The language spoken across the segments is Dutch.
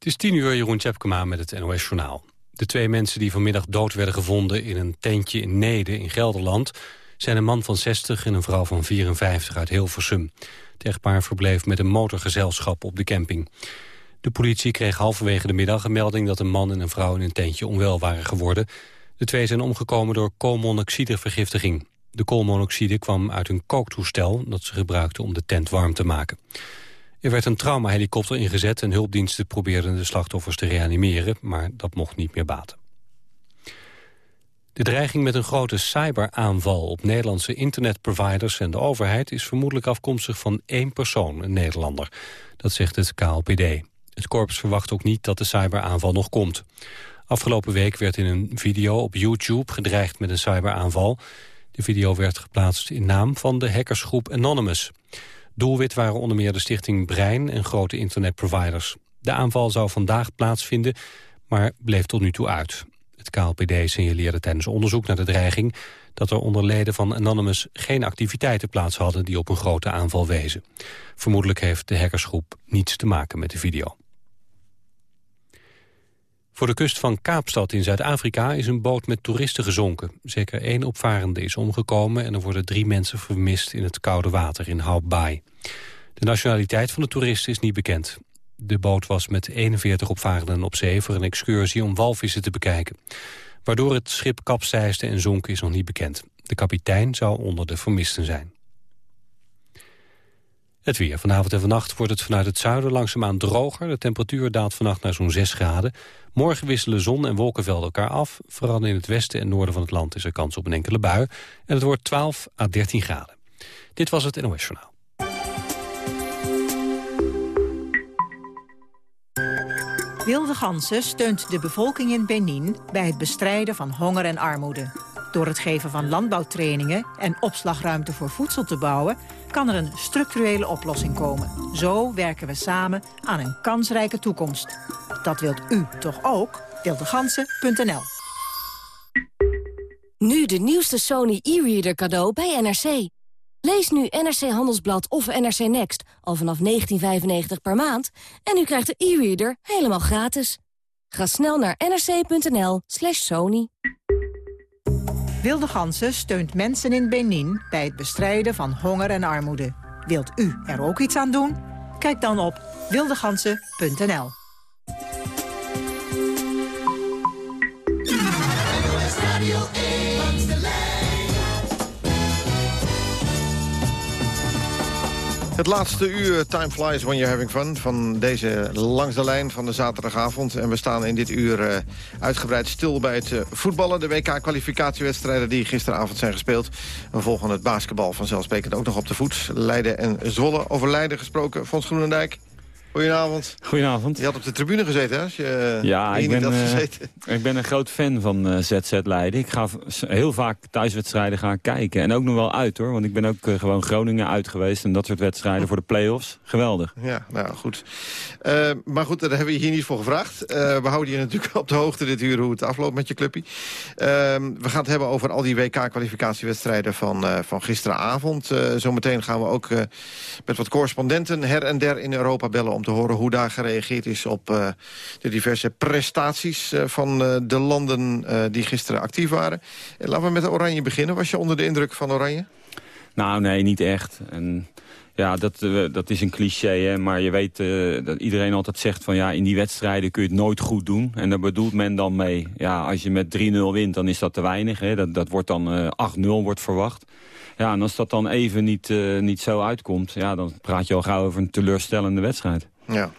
Het is tien uur, Jeroen Tjepkema met het NOS Journaal. De twee mensen die vanmiddag dood werden gevonden in een tentje in Nede in Gelderland... zijn een man van 60 en een vrouw van 54 uit Hilversum. Het echtpaar verbleef met een motorgezelschap op de camping. De politie kreeg halverwege de middag een melding dat een man en een vrouw in een tentje onwel waren geworden. De twee zijn omgekomen door koolmonoxidevergiftiging. De koolmonoxide kwam uit een kooktoestel dat ze gebruikten om de tent warm te maken. Er werd een traumahelikopter ingezet en hulpdiensten probeerden de slachtoffers te reanimeren, maar dat mocht niet meer baten. De dreiging met een grote cyberaanval op Nederlandse internetproviders en de overheid is vermoedelijk afkomstig van één persoon, een Nederlander. Dat zegt het KLPD. Het korps verwacht ook niet dat de cyberaanval nog komt. Afgelopen week werd in een video op YouTube gedreigd met een cyberaanval. De video werd geplaatst in naam van de hackersgroep Anonymous. Doelwit waren onder meer de stichting Brein en grote internetproviders. De aanval zou vandaag plaatsvinden, maar bleef tot nu toe uit. Het KLPD signaleerde tijdens onderzoek naar de dreiging... dat er onder leden van Anonymous geen activiteiten plaats hadden... die op een grote aanval wezen. Vermoedelijk heeft de hackersgroep niets te maken met de video. Voor de kust van Kaapstad in Zuid-Afrika is een boot met toeristen gezonken. Zeker één opvarende is omgekomen en er worden drie mensen vermist in het koude water in Hope Bay. De nationaliteit van de toeristen is niet bekend. De boot was met 41 opvarenden op zee voor een excursie om walvissen te bekijken. Waardoor het schip kapseisde en zonk is nog niet bekend. De kapitein zou onder de vermisten zijn. Het weer. Vanavond en vannacht wordt het vanuit het zuiden langzaamaan droger. De temperatuur daalt vannacht naar zo'n 6 graden. Morgen wisselen zon en wolkenvelden elkaar af. Vooral in het westen en noorden van het land is er kans op een enkele bui. En het wordt 12 à 13 graden. Dit was het NOS Journaal. Wilde Gansen steunt de bevolking in Benin bij het bestrijden van honger en armoede. Door het geven van landbouwtrainingen en opslagruimte voor voedsel te bouwen... kan er een structurele oplossing komen. Zo werken we samen aan een kansrijke toekomst. Dat wilt u toch ook? Wildegansen.nl Nu de nieuwste Sony e-reader cadeau bij NRC. Lees nu NRC Handelsblad of NRC Next al vanaf 19,95 per maand... en u krijgt de e-reader helemaal gratis. Ga snel naar nrc.nl slash sony. Wilde Gansen steunt mensen in Benin bij het bestrijden van honger en armoede. Wilt u er ook iets aan doen? Kijk dan op wildegansen.nl. Het laatste uur Time Flies When You're Having Fun... van deze langs de lijn van de zaterdagavond. En we staan in dit uur uh, uitgebreid stil bij het uh, voetballen. De WK-kwalificatiewedstrijden die gisteravond zijn gespeeld. We volgen het basketbal vanzelfsprekend ook nog op de voet. Leiden en Zwolle. Over Leiden gesproken, Fons Groenendijk. Goedenavond. Goedenavond. Je had op de tribune gezeten, hè? Als je eh, ja, ik ben. Uh, ik ben een groot fan van uh, eh, ZZ Leiden. Ik ga heel vaak thuiswedstrijden gaan kijken. En ook nog wel uit, hoor. Want ik ben ook uh, gewoon Groningen uit geweest. En dat soort wedstrijden voor de play-offs. Geweldig. Ja, nou goed. maar goed, daar hebben we je hier niet voor gevraagd. we houden je natuurlijk op de hoogte dit uur hoe het afloopt met je clubje. Ehm, we gaan het hebben over al die WK-kwalificatiewedstrijden van, van gisteravond. zometeen gaan we ook met wat correspondenten her en der in Europa bellen om te horen hoe daar gereageerd is op uh, de diverse prestaties uh, van uh, de landen die gisteren actief waren. laten we met Oranje beginnen. Was je onder de indruk van Oranje? Nou, nee, niet echt. En ja, dat, dat is een cliché, hè? maar je weet dat iedereen altijd zegt van ja, in die wedstrijden kun je het nooit goed doen. En daar bedoelt men dan mee, ja, als je met 3-0 wint, dan is dat te weinig. Hè? Dat, dat wordt dan 8-0 wordt verwacht. Ja, en als dat dan even niet, niet zo uitkomt... Ja, dan praat je al gauw over een teleurstellende wedstrijd. Ja.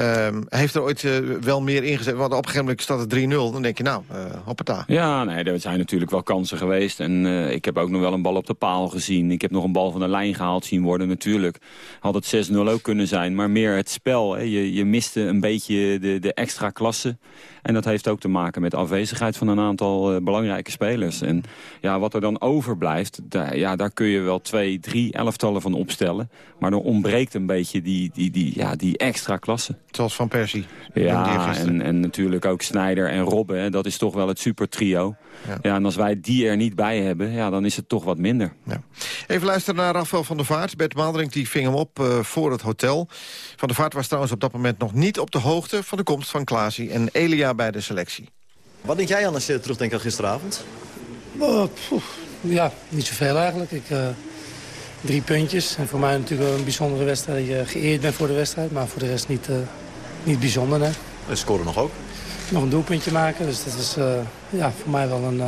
Um, heeft er ooit uh, wel meer ingezet? Want op een gegeven moment staat het 3-0. Dan denk je, nou, uh, hoppata. Ja, nee, er zijn natuurlijk wel kansen geweest. En uh, ik heb ook nog wel een bal op de paal gezien. Ik heb nog een bal van de lijn gehaald zien worden. Natuurlijk had het 6-0 ook kunnen zijn. Maar meer het spel. Hè. Je, je miste een beetje de, de extra klasse. En dat heeft ook te maken met de afwezigheid van een aantal uh, belangrijke spelers. En ja, wat er dan overblijft, daar, ja, daar kun je wel twee, drie elftallen van opstellen. Maar er ontbreekt een beetje die, die, die, ja, die extra klasse. Zoals Van Persie. Ja, en, en natuurlijk ook Snijder en Robben. Dat is toch wel het super trio. Ja. ja. en als wij die er niet bij hebben, ja, dan is het toch wat minder. Ja. Even luisteren naar Rafael van der Vaart. Bert Maalderink die ving hem op uh, voor het hotel. Van der Vaart was trouwens op dat moment nog niet op de hoogte... van de komst van Klaasie en Elia bij de selectie. Wat denk jij aan als je terugdenkt aan gisteravond? Oh, ja, niet zoveel eigenlijk. Ik, uh, drie puntjes. En voor mij natuurlijk wel een bijzondere wedstrijd. Dat je geëerd bent voor de wedstrijd. Maar voor de rest niet, uh, niet bijzonder. Hè. En scoren nog ook? Nog een doelpuntje maken. Dus dat is uh, ja, voor mij wel een,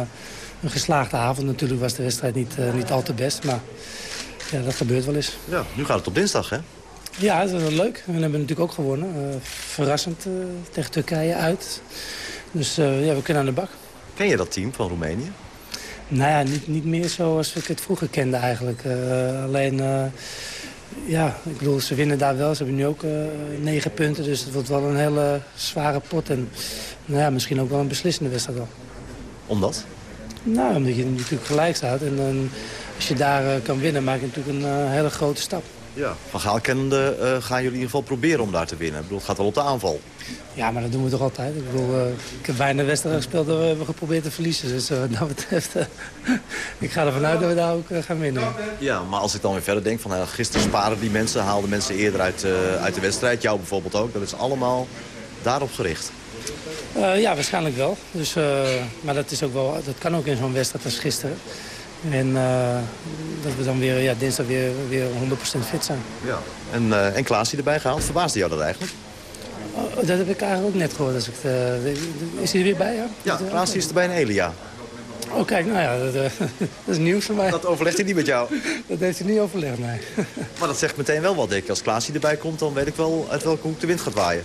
een geslaagde avond. Natuurlijk was de wedstrijd niet, niet al te best. Maar ja, dat gebeurt wel eens. Ja, nu gaat het op dinsdag, hè? Ja, dat is wel leuk. We hebben natuurlijk ook gewonnen. verrassend tegen Turkije uit. Dus ja, we kunnen aan de bak. Ken je dat team van Roemenië? Nou ja, niet, niet meer zoals ik het vroeger kende eigenlijk. Alleen, ja, ik bedoel, ze winnen daar wel. Ze hebben nu ook negen punten, dus het wordt wel een hele zware pot. En nou ja, misschien ook wel een beslissende wedstrijd wel. Omdat? Nou, omdat je natuurlijk gelijk staat. En, en als je daar kan winnen, maak je natuurlijk een hele grote stap. Ja. Van Gaal kennende uh, gaan jullie in ieder geval proberen om daar te winnen. Ik bedoel, het gaat wel op de aanval. Ja, maar dat doen we toch altijd. Ik bedoel, uh, ik heb bijna wedstrijden gespeeld dat we hebben geprobeerd te verliezen. Dus uh, wat dat betreft, ik ga ervan uit dat we daar ook gaan winnen. Ja, maar als ik dan weer verder denk van gisteren sparen die mensen, haalden mensen eerder uit, uit de wedstrijd. Jou bijvoorbeeld ook. Dat is allemaal daarop gericht. ja, waarschijnlijk wel. Dus, maar dat, is ook wel, dat kan ook in zo'n wedstrijd als gisteren. En uh, dat we dan weer ja, dinsdag weer, weer 100% fit zijn. Ja. En, uh, en Klaas die erbij gehaald, verbaasde jou dat eigenlijk? Oh, dat heb ik eigenlijk ook net gehoord. Als ik is hij er weer bij? Ja, ja Klaas is erbij in Elia. Oh, kijk, nou ja, dat, uh, dat, is nieuws voor mij. Dat overlegt hij niet met jou? dat heeft hij niet overlegd, nee. maar dat zegt meteen wel wat, ik. Als Klaas erbij komt, dan weet ik wel uit welke hoek de wind gaat waaien.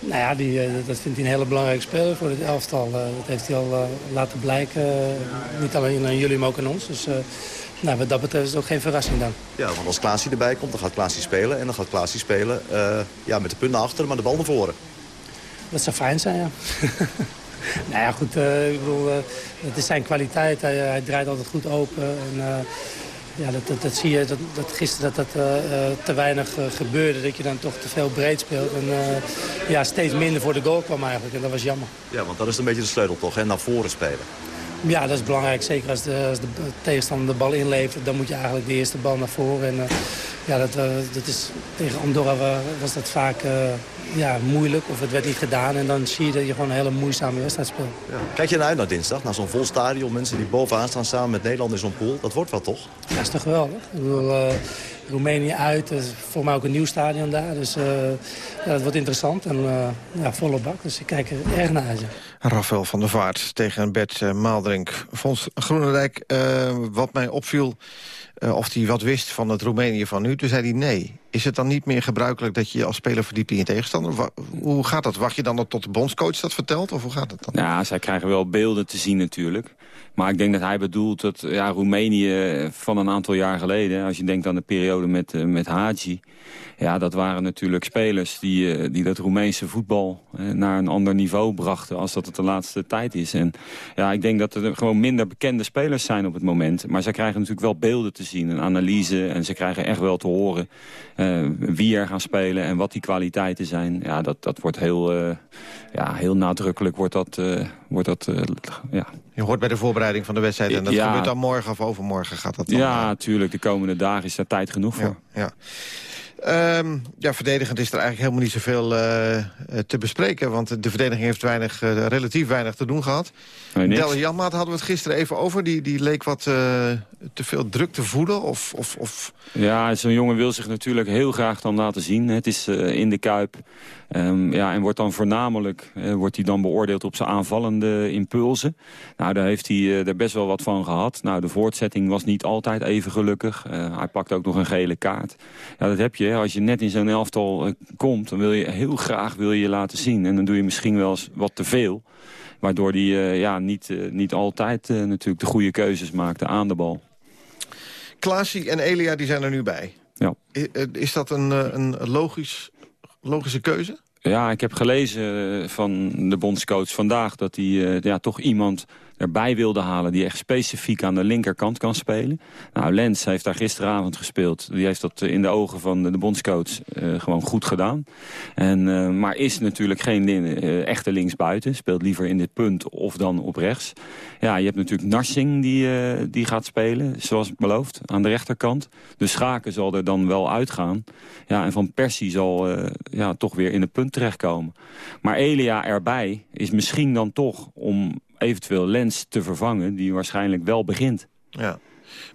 Nou ja, die, eh, dat vindt hij een hele belangrijke speler voor het elftal. Eh, dat heeft hij al eh, laten blijken. niet alleen aan jullie, maar ook aan ons. Dus nou, wat dat betreft is het ook geen verrassing dan. Ja, want als Klaasie erbij komt, dan gaat Klaasie spelen. En dan gaat Klaasie spelen ja, met de punten achter, maar de bal naar voren. Dat zou fijn zijn, ja. nou ja, goed, ik bedoel, het is zijn kwaliteit. Hij, hij, draait altijd goed open. En, ja, dat, dat, dat, zie je dat, dat gisteren dat dat uh, te weinig uh, gebeurde. Dat je dan toch te veel breed speelt. En uh, ja, steeds minder voor de goal kwam eigenlijk. En dat was jammer. Ja, want dat is een beetje de sleutel toch, hè? Naar voren spelen. Ja, dat is belangrijk. Zeker als de, als de tegenstander de bal inlevert. Dan moet je eigenlijk de eerste bal naar voren. En ja, dat, dat is, tegen Andorra was dat vaak ja, moeilijk. Of het werd niet gedaan. En dan zie je dat je gewoon een hele moeizame wedstrijd speelt. Ja. Kijk je naar uit naar dinsdag? Naar zo'n vol stadion. Mensen die bovenaan staan samen met Nederland in zo'n pool. Dat wordt wat toch? Ja, dat is toch geweldig. Ik bedoel, uh, Roemenië uit. is voor mij ook een nieuw stadion daar. Dus uh, ja, dat wordt interessant. En uh, ja, volle bak. Dus ik kijk er erg naar uit. Rafael van der Vaart tegen Bert Maaldrink. Fons Groenendijk, wat mij opviel... Uh, of hij wat wist van het Roemenië van nu. Toen zei hij nee. Is het dan niet meer gebruikelijk dat je als speler verdiept in je tegenstander? hoe gaat dat? Wacht je dan tot de bondscoach dat vertelt? Of hoe gaat het dan? Ja, zij krijgen wel beelden te zien natuurlijk. Maar ik denk dat hij bedoelt dat ja, Roemenië van een aantal jaar geleden... als je denkt aan de periode met, uh, met Haji... Ja, dat waren natuurlijk spelers die, die dat Roemeense voetbal naar een ander niveau brachten... als dat het de laatste tijd is. En ja, ik denk dat er gewoon minder bekende spelers zijn op het moment. Maar zij krijgen natuurlijk wel beelden te een analyse... en ze krijgen echt wel te horen wie er gaan spelen en wat die kwaliteiten zijn. Ja, dat, dat wordt heel, ja, heel nadrukkelijk wordt dat, wordt dat ja, je hoort bij de voorbereiding van de wedstrijd en dat gebeurt dan morgen of overmorgen gaat dat dan? Ja, natuurlijk. De komende dagen is daar tijd genoeg voor. Ja, Um, ja, verdedigend is er eigenlijk helemaal niet zoveel uh, te bespreken. Want de verdediging heeft weinig, uh, relatief weinig te doen gehad. Nee, Del Janmaat hadden we het gisteren even over. Die, die leek wat uh, te veel druk te voeden. Of, of, of... Ja, zo'n jongen wil zich natuurlijk heel graag dan laten zien. Het is in de Kuip. Um, ja, en wordt dan voornamelijk wordt hij dan beoordeeld op zijn aanvallende impulsen. Nou, daar heeft hij er best wel wat van gehad. Nou, de voortzetting was niet altijd even gelukkig. hij pakt ook nog een gele kaart. Ja, dat heb je als je net in zo'n elftal uh, komt, dan wil je heel graag wil je, je laten zien. En dan doe je misschien wel eens wat te veel. Waardoor die uh, ja, niet, uh, niet altijd natuurlijk de goede keuzes maakte aan de bal. Klaasie en Elia die zijn er nu bij. Ja. Is, is dat een, een logisch, logische keuze? Ja, ik heb gelezen van de bondscoach vandaag... dat hij ja, toch iemand erbij wilde halen... die echt specifiek aan de linkerkant kan spelen. Nou, Lens heeft daar gisteravond gespeeld. Die heeft dat in de ogen van de, bondscoach uh, gewoon goed gedaan. En, uh, maar is natuurlijk geen echte linksbuiten. Speelt liever in dit punt of dan op rechts. Ja, je hebt natuurlijk Narsing die, die gaat spelen, zoals beloofd, aan de rechterkant. De Schaken zal er dan wel uitgaan. Ja, en Van Persie zal ja, toch weer in het punt terechtkomen. Maar Elia erbij is misschien dan toch om eventueel Lens te vervangen... die waarschijnlijk wel begint. Ja.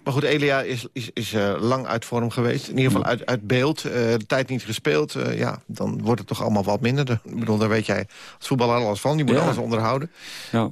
Maar goed, Elia is, is, is uh, lang uit vorm geweest. In ieder geval uit, uit beeld. Uh, de tijd niet gespeeld. Uh, ja, dan wordt het toch allemaal wat minder. Ik bedoel, daar weet jij als voetballer alles van. Die moet ja. alles onderhouden. Ja.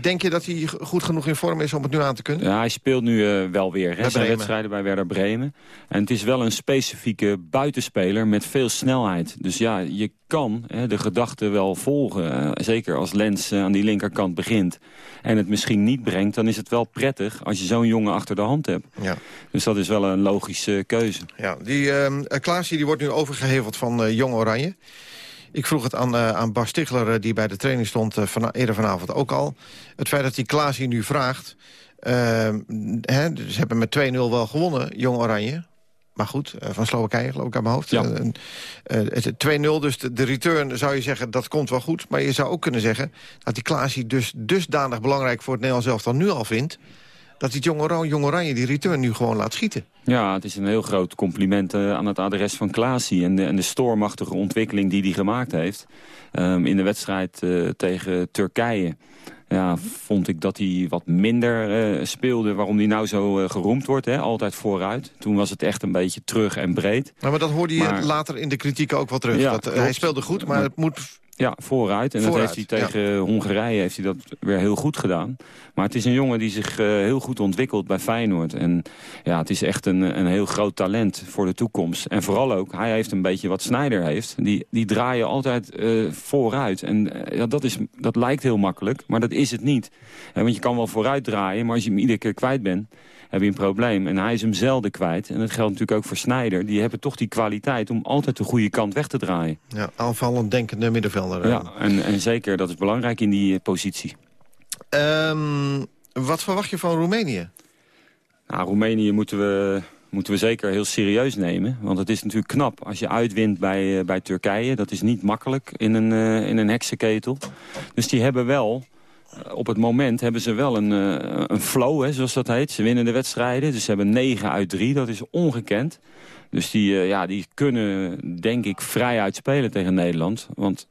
denk je dat hij goed genoeg in vorm is om het nu aan te kunnen? Ja, hij speelt nu wel weer. Hè, zijn wedstrijden bij Werder Bremen. En het is wel een specifieke buitenspeler met veel snelheid. Dus ja, je kan hè, de gedachte wel volgen. zeker als Lens aan die linkerkant begint en het misschien niet brengt... dan is het wel prettig als je zo'n jongen achter de hand hebt. Ja. Dus dat is wel een logische keuze. Ja, die uh, Klaasje die wordt nu overgeheveld van uh, Jong Oranje. Ik vroeg het aan, uh, aan Bas Stigler, die bij de training stond van, eerder vanavond ook al. Het feit dat die Klaasje nu vraagt... Ehm, hè, ze hebben met 2-0 wel gewonnen, Jong Oranje. Maar goed, van Slowakije geloof ik aan mijn hoofd. Ja. Uh, 2-0, dus de, de, return zou je zeggen, dat komt wel goed. Maar je zou ook kunnen zeggen dat die Klaasie dus dusdanig belangrijk voor het Nederlands elftal nu al vindt dat die Jong Oranje, Jong Oranje die return nu gewoon laat schieten. Ja, het is een heel groot compliment uh, aan het adres van Klaasie... en de, en de stormachtige ontwikkeling die hij gemaakt heeft... Um, in de wedstrijd uh, tegen Turkije. Ja, vond ik dat hij wat minder uh, speelde. Waarom hij nou zo geroemd wordt, hè? altijd vooruit. Toen was het echt een beetje terug en breed. Nou, maar dat hoorde je maar, later in de kritiek ook wel terug. Ja, dat, hij speelde goed, maar het moet ja, vooruit. En dat heeft hij tegen Hongarije heeft hij dat weer heel goed gedaan. Maar het is een jongen die zich uh, heel goed ontwikkelt bij Feyenoord. En ja, het is echt een, een heel groot talent voor de toekomst. En vooral ook, hij heeft een beetje wat Snyder heeft. Die, die draaien altijd uh, vooruit. En uh, ja, dat, is, dat lijkt heel makkelijk, maar dat is het niet. want je kan wel vooruit draaien, maar als je hem iedere keer kwijt bent heb je een probleem. En hij is hem zelden kwijt. En dat geldt natuurlijk ook voor Snijder. Die hebben toch die kwaliteit om altijd de goede kant weg te draaien. Ja, aanvallend denkende middenvelder. Ja, en, en zeker, dat is belangrijk in die positie. Um, wat verwacht je van Roemenië? Nou, Roemenië moeten we, moeten we zeker heel serieus nemen. Want het is natuurlijk knap als je uitwint bij, uh, bij Turkije. Dat is niet makkelijk in een, uh, in een heksenketel. Dus die hebben wel eh, op het moment hebben ze wel een, uh, een flow, hè, zoals dat heet. Ze winnen de wedstrijden, dus ze hebben 9 uit 3. Dat is ongekend. Dus die, uh, ja, die kunnen, denk ik, vrij uitspelen tegen Nederland. Want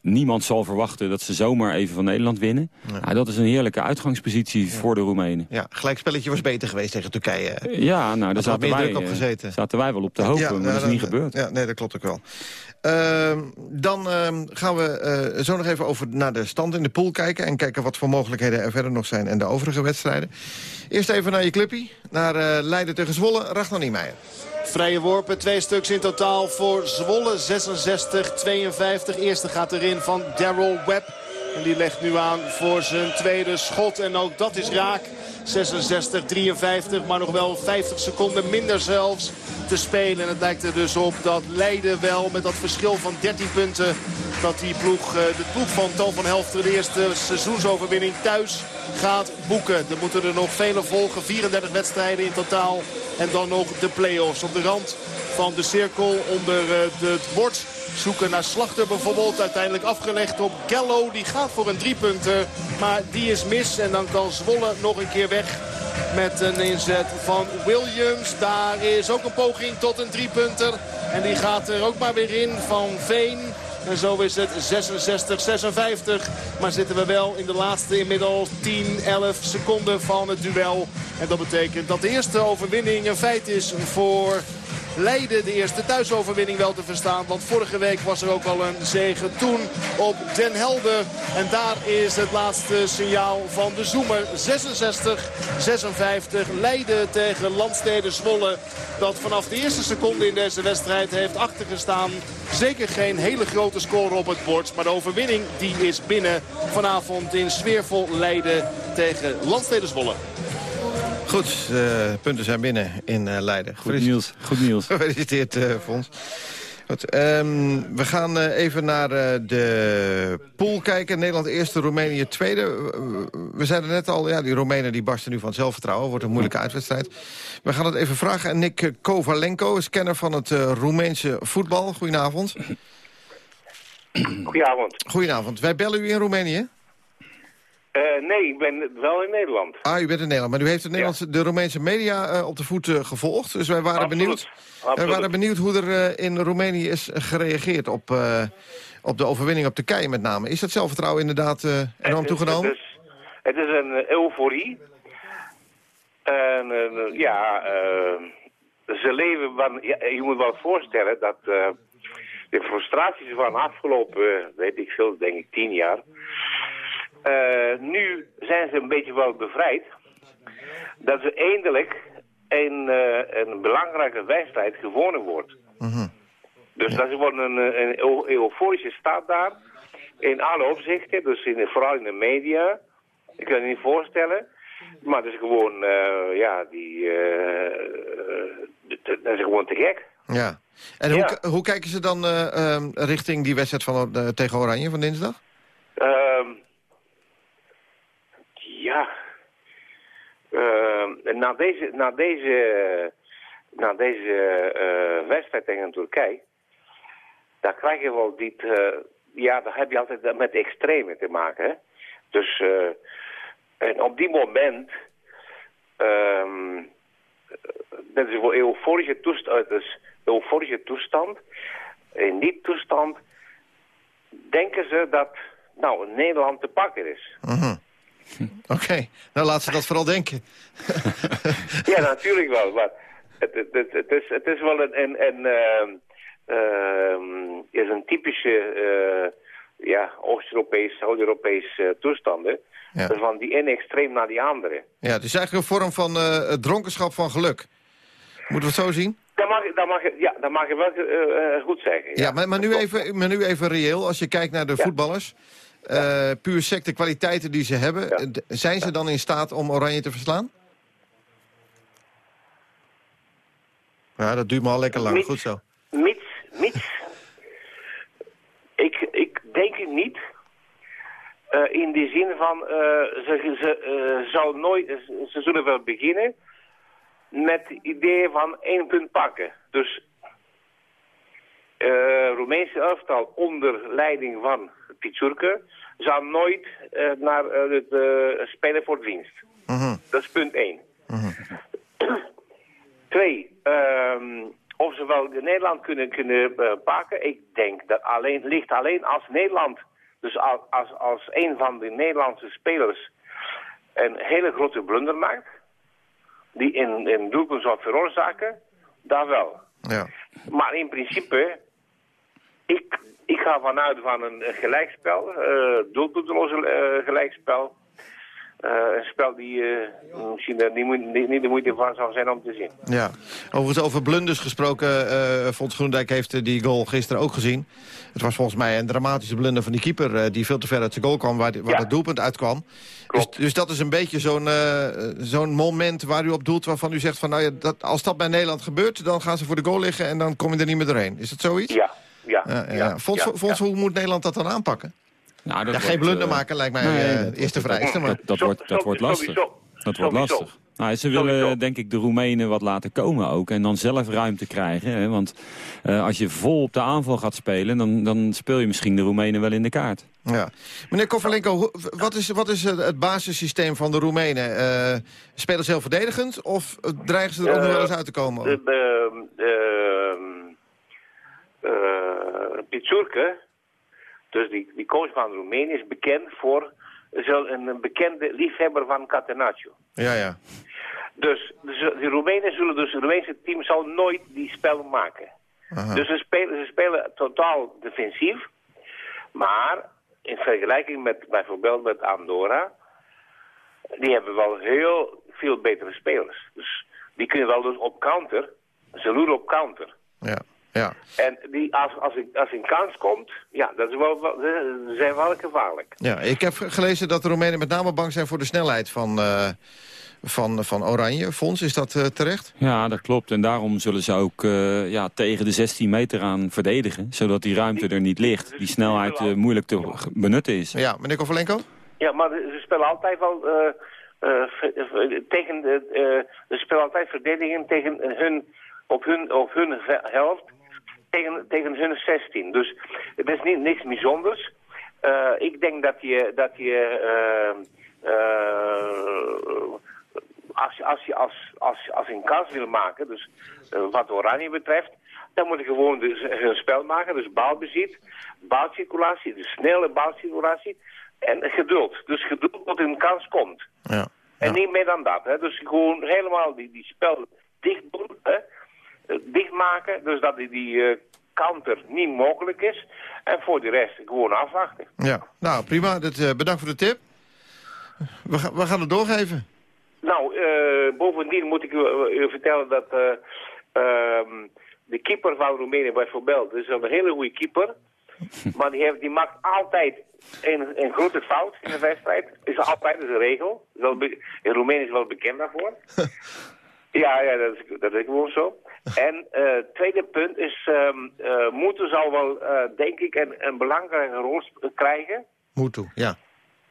niemand zal verwachten dat ze zomaar even van Nederland winnen. Ja. dat is een heerlijke uitgangspositie voor de Roemenen. Ja, gelijkspelletje was beter geweest tegen Turkije. Ja, nou, daar zaten wij, zaten wij wel op te hopen, maar dat is niet gebeurd. Ja, nee, dat klopt ook wel. Uh, dan uh, gaan we uh, zo nog even over naar de stand in de pool kijken... en kijken wat voor mogelijkheden er verder nog zijn en de overige wedstrijden. Eerst even naar je clubpie, naar uh, Leiden tegen Zwolle, Ragnar Niemeyer. Vrije worpen, twee stuks in totaal voor Zwolle. 66-52. Eerste gaat erin van Daryl Webb. En die legt nu aan voor zijn tweede schot. En ook dat is raak. 66-53, maar nog wel 50 seconden minder zelfs te spelen. En het lijkt er dus op dat Leiden wel met dat verschil van 13 punten... dat die ploeg, eh, de ploeg van Toon van Helft de eerste seizoensoverwinning thuis gaat boeken. Er moeten er nog vele volgen, 34 wedstrijden in totaal. En dan nog de play-offs op de rand van de cirkel onder eh, het bord. Zoeken naar Slachter bijvoorbeeld. Uiteindelijk afgelegd op Gallo. Die gaat voor een driepunter. Maar die is mis. En dan kan Zwolle nog een keer weg met een inzet van Williams. Daar is ook een poging tot een driepunter. En die gaat er ook maar weer in van Veen. En zo is het 66-56. Maar zitten we wel in de laatste inmiddels 10, 11 seconden van het duel. En dat betekent dat de eerste overwinning een feit is voor Leiden de eerste thuisoverwinning wel te verstaan. Want vorige week was er ook al een zege toen op Den Helder. En daar is het laatste signaal van de Zoemer. 66-56. Leiden tegen Landsteden Zwolle. Dat vanaf de eerste seconde in deze wedstrijd heeft achtergestaan. Zeker geen hele grote score op het bord. Maar de overwinning die is binnen vanavond in sfeervol Leiden tegen Landsteden Zwolle. Goed, de punten zijn binnen in uh, Leiden. Goed nieuws. Goed nieuws. Gefeliciteerd, uh, Fons. Goed, ehm, we gaan eh, even naar uh, de pool kijken. Nederland eerste, Roemenië tweede. we zeiden net al, ja, die Roemenen die barsten nu van zelfvertrouwen. Wordt een moeilijke uitwedstrijd. We gaan het even vragen aan Nick Kovalenko, is kenner van het uh, Roemeense voetbal. Goedenavond. Goedenavond. Goedenavond. Wij bellen u in Roemenië? Uh, nee, ik ben wel in Nederland. Ah, u bent in Nederland. Maar u heeft de, Nederlandse, de Roemeense media uh, op de voet uh, gevolgd. Dus wij waren, benieuwd, wij waren benieuwd hoe er in Roemenië is gereageerd op, op de overwinning op Turkije met name. Is dat zelfvertrouwen inderdaad enorm is, toegenomen? Het is, het is een euforie. En ja, ze leven... Van, ja, je moet wel voorstellen dat de frustraties van afgelopen, weet ik veel, denk ik tien jaar... Uh, nu zijn ze een beetje wel bevrijd. Dat ze eindelijk een, uh, een belangrijke wedstrijd gewonnen wordt. Mm -hmm. Dus ja. dat wordt een, een euforische staat daar. In alle opzichten, dus in, vooral in de media. Ik kan het niet voorstellen. Maar dat is gewoon, uh, ja, die, dat is gewoon te gek. Ja. En hoe, ja. hoe kijken ze dan richting die wedstrijd van, tegen Oranje van dinsdag? Ehm, ja, uh, na deze, na deze, na deze uh, wedstrijd tegen Turkije, daar krijg je wel dit, uh, ja, daar heb je altijd met extreme te maken. Hè? Dus, en op die moment, um, dat is een euforische toestand, dus euforische toestand. In die toestand denken ze dat, nou, Nederland te pakken is. -hmm. Oké, okay. nou laat ze dat vooral denken. ja, natuurlijk wel. Maar het, het, het, het, is, het is wel een, een, een, uh, uh, is een typische uh, ja, Oost-Europees, Zuid-Europees toestanden. Ja. Dus van die ene extreem naar die andere. Ja, het is eigenlijk een vorm van dronkenschap van geluk. Moeten we het zo zien? Dat mag, dat mag, ja, dat mag je wel goed zeggen. Ja, ja maar, maar, nu even, maar nu even reëel. Als je kijkt naar de ja. voetballers... Uh, puur sec de kwaliteiten die ze hebben. Ja. Zijn ze dan in staat om Oranje te verslaan? Ja, dat duurt me al lekker lang. Mits, Goed zo. Mits, mits. ik, ik denk het niet. Uh, in de zin van, uh, ze, ze, zou nooit, ze zullen wel beginnen met het idee van één punt pakken. Dus Roemeense elftal onder leiding van Pitsurke zou nooit uh, naar uh, het uh, spelen voor winst. Mm -hmm. Dat is punt één. Mm -hmm. Twee, um, of ze wel Nederland kunnen, kunnen pakken. Ik denk dat alleen, ligt alleen als Nederland, dus als, als, als een van de Nederlandse spelers een hele grote blunder maakt, die in, in doelpunt zou veroorzaken, daar wel. Ja. Maar in principe, ik ik ga vanuit van een gelijkspel, uh, doelpunteloze uh, gelijkspel. Uh, een spel die misschien niet, niet, niet, de moeite van zou zijn om te zien. Ja, overigens over blunders gesproken. Uh, Fons Groendijk heeft die goal gisteren ook gezien. Het was volgens mij een dramatische blunder van die keeper... die veel te ver uit zijn goal kwam, waar, waar ja. doelpunt uitkwam. Dus, dus dat is een beetje zo'n zo'n moment waar u op doelt... waarvan u zegt, van, nou ja, dat, als dat bij Nederland gebeurt... dan gaan ze voor de goal liggen en dan kom je er niet meer doorheen. Is dat zoiets? Ja, ja. ja, ja. ja. Hoe moet Nederland dat dan aanpakken? Nou, dat ja, geen blunder uh, maken lijkt mij nee, uh, de eerste vereiste. Maar... Dat, dat, wordt, dat wordt lastig. Dat wordt lastig. Nou, ze willen denk ik de Roemenen wat laten komen ook. En dan zelf ruimte krijgen. Hè? Want uh, als je vol op de aanval gaat spelen... Dan, dan speel je misschien de Roemenen wel in de kaart. Ja. Meneer Kovalenko, wat is, wat is het basissysteem van de Roemenen? Uh, spelen ze heel verdedigend of dreigen ze er ook nog wel eens uit te komen? Uh, Pitsurke, dus die, die coach van Roemenië, is bekend voor een bekende liefhebber van Catenaccio. Ja, ja. Dus, dus de Roemenen zullen dus, het Roemeense team zal nooit die spel maken. Aha. Dus ze spelen, ze spelen totaal defensief. Maar in vergelijking met bijvoorbeeld met Andorra, die hebben wel heel veel betere spelers. Dus die kunnen wel dus op counter, ze loeren op counter. Ja. Ja. En die, als, als, een, als een kans komt, ja, dat is wel, wel- ze zijn wel gevaarlijk. Ja, ik heb gelezen dat de Roemenen met name bang zijn voor de snelheid van, eh, van, van Oranje. Fons, is dat eh, terecht? Ja, dat klopt. En daarom zullen ze ook eh, ja, tegen de 16 meter aan verdedigen. Zodat die ruimte er niet ligt. Die snelheid eh, moeilijk te benutten is. Ja, meneer Kovalenko? Ja, maar ze spelen altijd wel eh, eh, tegen de, eh, ze spelen altijd verdedigen tegen hun op hun op hun helft tegen tegen hun 16. Dus het is niet niks bijzonders. Eh, ik denk dat je dat je eh, eh, als als je als als een kans wil maken, dus wat Oranje betreft, dan moet je gewoon dus hun spel maken, dus balbezit, balcirculatie, dus snelle balcirculatie en geduld. Dus geduld tot een kans komt. Ja. En niet meer dan dat. Hè. Dus gewoon helemaal die, die spel dicht doen, hè. Eh, dicht maken, dus dat die, die eh, counter niet mogelijk is. En voor de rest gewoon afwachten. Ja, nou prima. Dat, eh, bedankt voor de tip. We, ga- we gaan het doorgeven. Nou, eh, bovendien moet ik u, u vertellen dat eh, ehm, de keeper van Roemenië bijvoorbeeld, is een hele goede keeper. Maar die, heeft, die maakt altijd een, een grote fout in de wedstrijd. Is altijd is een regel. Is wel in Roemenië is wel bekend daarvoor. ja, ja, dat is, dat is gewoon zo. En het tweede punt is, ehm eh, Moeten zal wel, eh, denk ik, een, een belangrijke rol krijgen. Moet toe, ja.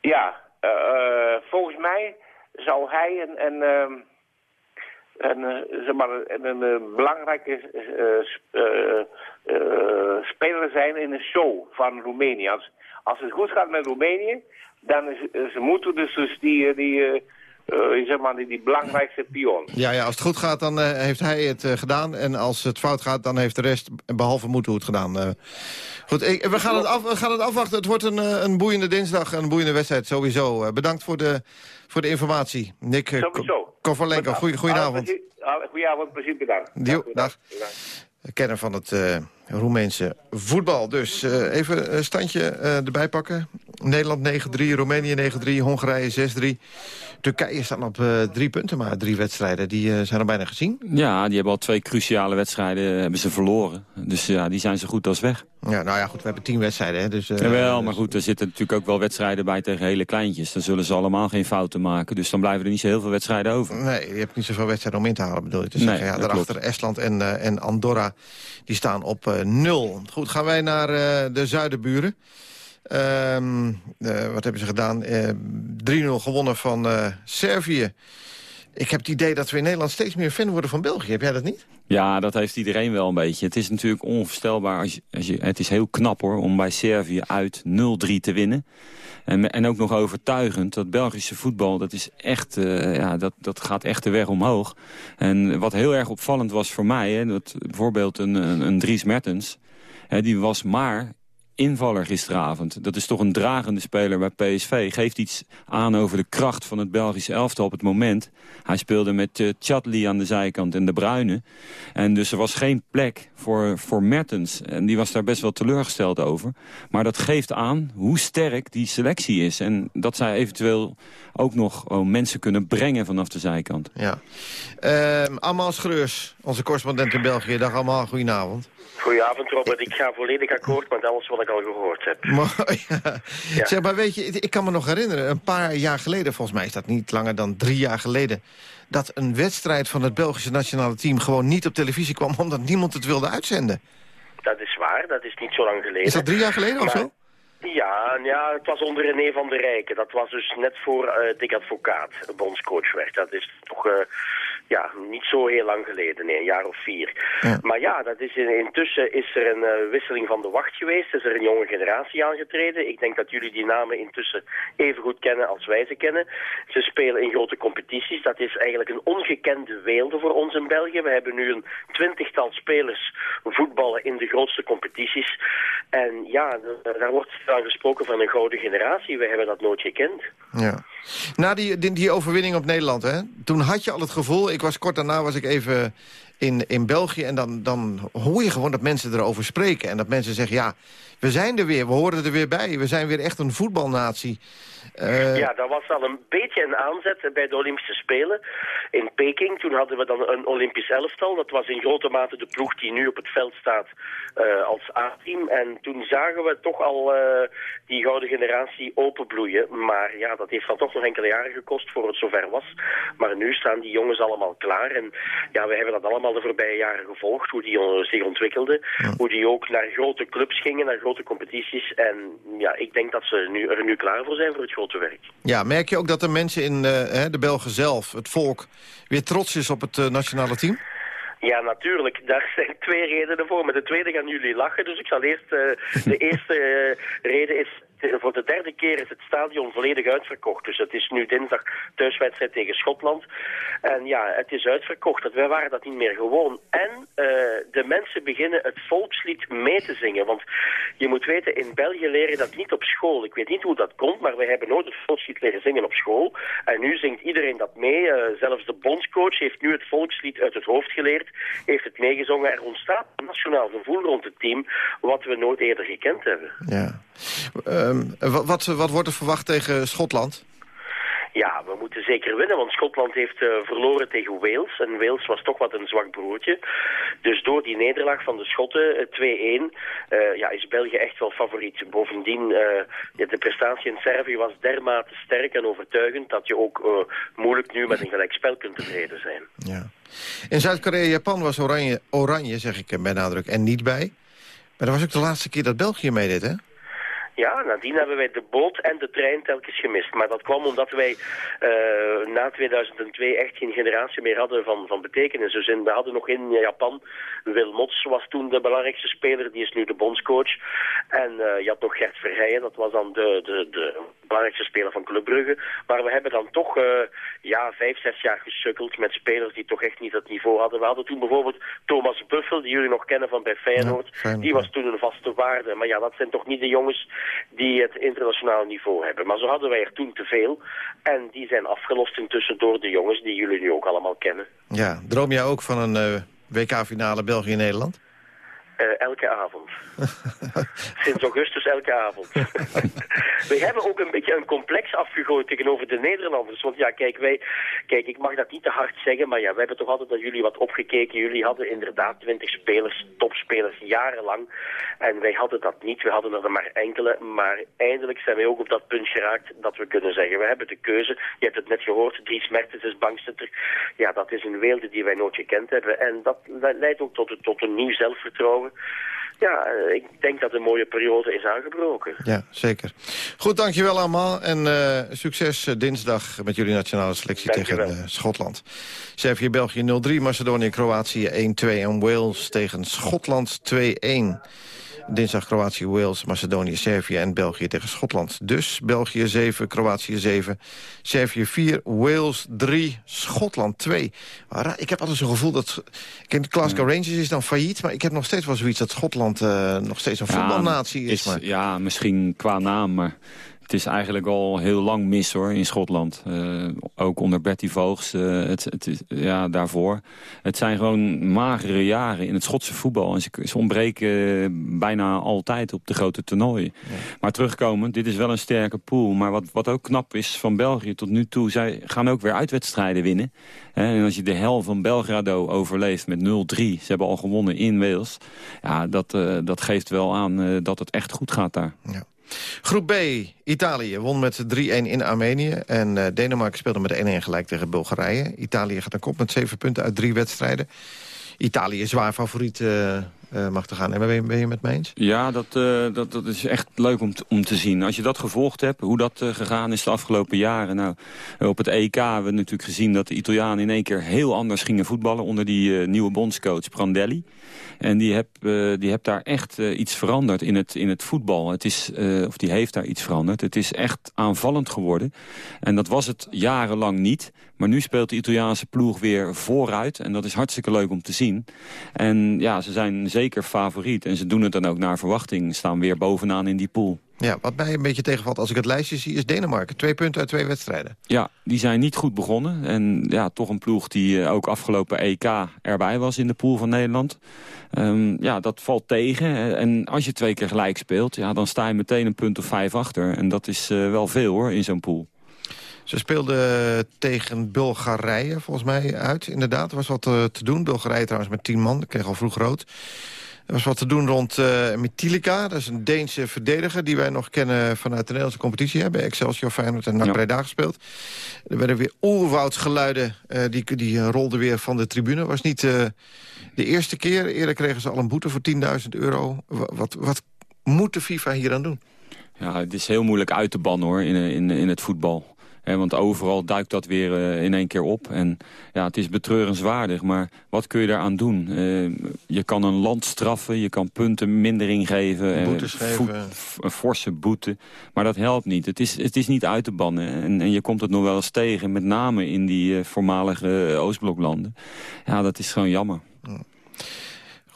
Ja, eh, eh, volgens mij zou hij een, een, ehm, een, eh, zeg maar, een, een, eh, belangrijke eh, sp- eh, eh, speler zijn in een show van Roemenië. Als, als het goed gaat met Roemenië, dan is, is Mutu dus, dus die, eh, die, eh, zeg maar, die, die belangrijkste pion. Ja, ja, als het goed gaat, dan eh, heeft hij het eh, gedaan. En als het fout gaat, dan heeft de rest, behalve Moetu, het gedaan. Goed, ik, we, gaan het af, we gaan het afwachten. Het wordt een, een boeiende dinsdag, een boeiende wedstrijd sowieso. Bedankt voor de, voor de informatie. Nick uh. Kovalenko, goedenavond. Goedenavond, plezier bedankt. Dag. Kenner van het Roemeense voetbal. Dus eh, even een standje eh, erbij pakken. Nederland 9-3, Roemenië 9-3, Hongarije 6-3. Turkije staan op eh, drie punten, maar drie wedstrijden. Die zijn al bijna gezien. Ja, die hebben al twee cruciale wedstrijden hebben ze verloren. Dus ja, die zijn zo goed als weg. Ja, nou ja, goed, we hebben tien wedstrijden. Hè, dus, Jawel, maar goed, er zitten natuurlijk ook wel wedstrijden bij tegen hele kleintjes. Dan zullen ze allemaal geen fouten maken. Dus dan blijven er niet zo heel veel wedstrijden over. Nee, je hebt niet zoveel wedstrijden om in te halen, bedoel je te Nee. Ja, daarachter klopt. Estland en, en Andorra, die staan op Goed, gaan wij naar eh, de zuidenburen. Ehm, eh, wat hebben ze gedaan? Eh 3-0 gewonnen van eh, Servië. Ik heb het idee dat we in Nederland steeds meer fan worden van België. Heb jij dat niet? Ja, dat heeft iedereen wel een beetje. Het is natuurlijk onvoorstelbaar. Als als je, het is heel knap hoor, om bij Servië uit 0-3 te winnen. En, en ook nog overtuigend. Dat Belgische voetbal, dat, is echt, eh, ja, dat, dat gaat echt de weg omhoog. En wat heel erg opvallend was voor mij... Hè, dat bijvoorbeeld een, een, een Dries Mertens... Hè, die was maar invaller gisteravond. Dat is toch een dragende speler bij PSV. Geeft iets aan over de kracht van het Belgische elftal op het moment. Hij speelde met uh, Chatli aan de zijkant en De Bruyne. En dus er was geen plek voor, voor Mertens. En die was daar best wel teleurgesteld over. Maar dat geeft aan hoe sterk die selectie is. En dat zij eventueel ook nog oh, mensen kunnen brengen vanaf de zijkant. Ja. Uh, Amal Schreurs, onze correspondent in België. Dag allemaal, goedenavond. Goedenavond Robert, ik ga volledig akkoord met alles wat ik al gehoord heb. Maar, ja. Ja. Zeg, maar weet je, ik kan me nog herinneren, een paar jaar geleden, volgens mij is dat niet langer dan drie jaar geleden, dat een wedstrijd van het Belgische nationale team gewoon niet op televisie kwam, omdat niemand het wilde uitzenden. Dat is waar, dat is niet zo lang geleden. Is dat drie jaar geleden maar, of zo? Ja, ja, het was onder René van der Rijken. Dat was dus net voor uh, Dick Advocaat bondscoach werd. Dat is toch uh, ja, niet zo heel lang geleden, nee, een jaar of vier. Ja. Maar ja, dat is in, intussen is er een uh, wisseling van de wacht geweest. Is er een jonge generatie aangetreden. Ik denk dat jullie die namen intussen even goed kennen als wij ze kennen. Ze spelen in grote competities. Dat is eigenlijk een ongekende weelde voor ons in België. We hebben nu een twintigtal spelers voetballen in de grootste competities. En ja, daar wordt aan gesproken van een gouden generatie. We hebben dat nooit gekend. Ja. Na die, die, die overwinning op Nederland, hè, toen had je al het gevoel... ik was kort daarna was ik even in, in België. En dan, dan hoor je gewoon dat mensen erover spreken. En dat mensen zeggen, ja, we zijn er weer, we horen er weer bij. We zijn weer echt een voetbalnatie. Uh... Ja, dat was al een beetje een aanzet bij de Olympische Spelen in Peking. Toen hadden we dan een Olympisch elftal. Dat was in grote mate de ploeg die nu op het veld staat uh, als A-team. En toen zagen we toch al uh, die gouden generatie openbloeien. Maar ja, dat heeft dan toch nog enkele jaren gekost voor het zover was. Maar nu staan die jongens allemaal klaar. En ja, we hebben dat allemaal de voorbije jaren gevolgd. Hoe die zich ontwikkelden. Hoe die ook naar grote clubs gingen, naar grote competities. En ja, ik denk dat ze nu, er nu klaar voor zijn voor het grote werk. Ja, merk je ook dat de mensen in uh, de Belgen zelf, het volk, weer trots is op het nationale team? Ja, natuurlijk. Daar zijn twee redenen voor. Met de tweede gaan jullie lachen. Dus ik zal eerst... Uh, de eerste uh, reden is voor de derde keer is het stadion volledig uitverkocht. Dus het is nu dinsdag thuiswedstrijd tegen Schotland. En ja, het is uitverkocht. Wij waren dat niet meer gewoon. En uh, de mensen beginnen het volkslied mee te zingen. Want je moet weten, in België leren dat niet op school. Ik weet niet hoe dat komt, maar wij hebben nooit het volkslied leren zingen op school. En nu zingt iedereen dat mee. Uh, zelfs de bondscoach heeft nu het volkslied uit het hoofd geleerd. Heeft het meegezongen. Er ontstaat een nationaal gevoel rond het team, wat we nooit eerder gekend hebben. Ja. Um, wat, wat wordt er verwacht tegen Schotland? Ja, we moeten zeker winnen, want Schotland heeft uh, verloren tegen Wales. En Wales was toch wat een zwak broertje. Dus door die nederlaag van de Schotten, 2-1, uh, uh, ja, is België echt wel favoriet. Bovendien, de prestatie in Servië was dermate sterk en overtuigend... dat je ook moeilijk nu met een gelijkspel kunt tevreden zijn. Ja. In Zuid-Korea-Japan was oranje, oranje, zeg ik bij nadruk, en niet bij. Maar dat was ook de laatste keer dat België meedeed, hè? Ja, nadien hebben wij de boot en de trein telkens gemist. Maar dat kwam omdat wij uh, na 2002 echt geen generatie meer hadden van, van betekenis. Dus in, we hadden nog in Japan, Wil Mots was toen de belangrijkste speler, die is nu de bondscoach. En uh, je had nog Gert Verheijen, dat was dan de, de, de belangrijkste speler van Club Brugge. Maar we hebben dan toch uh, ja, vijf, zes jaar gesukkeld met spelers die toch echt niet dat niveau hadden. We hadden toen bijvoorbeeld Thomas Buffel, die jullie nog kennen van bij Feyenoord. Ja, die was toen een vaste waarde. Maar ja, dat zijn toch niet de jongens die het internationaal niveau hebben. Maar zo hadden wij er toen te veel. En die zijn afgelost intussen door de jongens die jullie nu ook allemaal kennen. Ja, droom jij ook van een uh, WK-finale België-Nederland? Uh, elke avond. Sinds augustus elke avond. wij hebben ook een beetje een complex afgegooid tegenover de Nederlanders. Want ja, kijk, wij, kijk, ik mag dat niet te hard zeggen, maar ja, wij hebben toch altijd naar jullie wat opgekeken. Jullie hadden inderdaad twintig spelers, topspelers, jarenlang. En wij hadden dat niet, we hadden er maar enkele. Maar eindelijk zijn wij ook op dat punt geraakt dat we kunnen zeggen, we hebben de keuze. Je hebt het net gehoord, Dries Mertens is bankzitter. Ja, dat is een weelde die wij nooit gekend hebben. En dat leidt ook tot, tot een nieuw zelfvertrouwen ja, eh, ik denk dat een mooie periode is aangebroken. Ja, zeker. Goed, dankjewel allemaal. En uh, succes uh, dinsdag met jullie nationale selectie tegen uh, Schotland. Servië, België 0-3, Macedonië, Kroatië 1-2 en Wales tegen Schotland 2-1. Dinsdag Kroatië, Wales, Macedonië, Servië en België tegen Schotland. Dus België 7, Kroatië 7, Servië 4, Wales 3, Schotland 2. Ik heb altijd zo'n gevoel dat... Kijk, Glasgow Rangers is dan failliet... maar ik heb nog steeds wel zoiets dat Schotland uh, nog steeds een voetbalnatie is. is maar. Ja, misschien qua naam, maar het is eigenlijk al heel lang mis hoor in Schotland. Uh, ook onder Betty Voogs, uh, het, het, ja, daarvoor. Het zijn gewoon magere jaren in het Schotse voetbal. En ze, ze ontbreken bijna altijd op de grote toernooien. Maar terugkomen, dit is wel een sterke pool. Maar wat, wat ook knap is van België tot nu toe... zij gaan ook weer uitwedstrijden winnen. En als je de hel van Belgrado overleeft met 0-3... ze hebben al gewonnen in Wales... ja, dat, uh, dat geeft wel aan dat het echt goed gaat daar. Ja. Groep B, Italië won met 3-1 in Armenië. En uh, Denemarken speelde met 1-1 gelijk tegen Bulgarije. Italië gaat een kop met 7 punten uit drie wedstrijden. Italië zwaar favoriet uh, uh, mag te gaan. En ben je, ben je met me eens? Ja, dat, uh, dat, dat is echt leuk om, om te zien. Als je dat gevolgd hebt, hoe dat uh, gegaan is de afgelopen jaren. Nou, op het EK hebben we natuurlijk gezien dat de Italianen in één keer heel anders gingen voetballen. Onder die nieuwe bondscoach Prandelli. En die heb, die heb daar echt iets veranderd in het, in het voetbal. Het is, of die heeft daar iets veranderd. Het is echt aanvallend geworden. En dat was het jarenlang niet. Maar nu speelt de Italiaanse ploeg weer vooruit. En dat is hartstikke leuk om te zien. En ja, ze zijn zeker favoriet. En ze doen het dan ook naar verwachting. Staan weer bovenaan in die pool. Ja, wat mij een beetje tegenvalt als ik het lijstje zie... is Denemarken. Twee punten uit twee wedstrijden. Ja, die zijn niet goed begonnen. En ja, toch een ploeg die eh, ook afgelopen EK erbij was in de pool van Nederland. Um, ja, dat valt tegen. En als je twee keer gelijk speelt, ja, dan sta je meteen een punt of vijf achter. En dat is uh, wel veel hoor, in zo'n pool. Ze speelden tegen Bulgarije volgens mij uit, inderdaad. Er was wat uh, te doen. Bulgarije trouwens met tien man. Ik kreeg al vroeg rood. Er was wat te doen rond uh. Dat is een Deense verdediger die wij nog kennen vanuit de Nederlandse competitie. Hebben Excelsior, Feyenoord en NAC Breda gespeeld. Er werden weer oerwoudsgeluiden. Uh, die, die rolden weer van de tribune. was niet uh, de eerste keer. Eerder kregen ze al een boete voor 10.000 euro. Wat, wat moet de FIFA hier aan doen? Ja, het is heel moeilijk uit te bannen hoor, in, in, in het voetbal want overal duikt dat weer uh, in één keer op. En ja, het is betreurenswaardig, maar wat kun je daaraan doen? Uh, je kan een land straffen, je kan punten mindering geven. Boetes geven. Een forse boete. Maar dat helpt niet. Het is, het is niet uit te bannen. En, en je komt het nog wel eens tegen, met name in die voormalige Oostbloklanden. Ja, dat is gewoon jammer. Ja.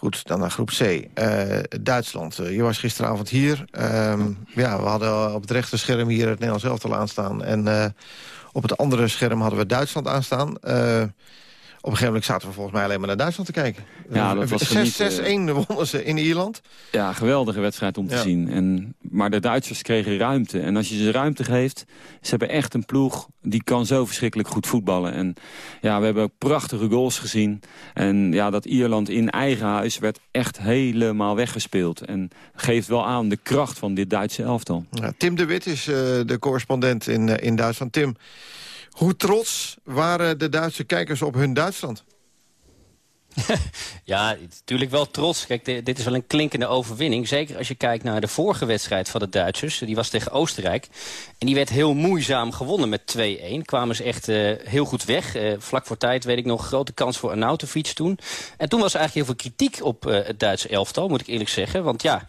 Goed, dan naar groep C. Uh, Duitsland. Uh, je was gisteravond hier. Uh, ja, we hadden op het rechter scherm hier het Nederlands elftal aanstaan. En uh, op het andere scherm hadden we Duitsland aanstaan. Op een gegeven moment zaten we volgens mij alleen maar naar Duitsland te kijken. Ja, dat was 6-1 wonnen ze in Ierland. Ja, geweldige wedstrijd om te ja. zien. En, maar de Duitsers kregen ruimte. En als je ze ruimte geeft, ze hebben echt een ploeg... die kan zo verschrikkelijk goed voetballen. En ja, we hebben ook prachtige goals gezien. En ja, dat Ierland in eigen huis werd echt helemaal weggespeeld. En geeft wel aan de kracht van dit Duitse elftal. Ja, Tim de Wit is uh, de correspondent in, uh, in Duitsland. Tim... Hoe trots waren de Duitse kijkers op hun Duitsland? ja, natuurlijk wel trots. Kijk, dit is wel een klinkende overwinning. Zeker als je kijkt naar de vorige wedstrijd van de Duitsers. Die was tegen Oostenrijk. En die werd heel moeizaam gewonnen met 2-1. Kwamen ze echt uh, heel goed weg. Uh, vlak voor tijd weet ik nog grote kans voor Arnautovic toen. En toen was er eigenlijk heel veel kritiek op uh, het Duitse elftal, moet ik eerlijk zeggen. Want ja,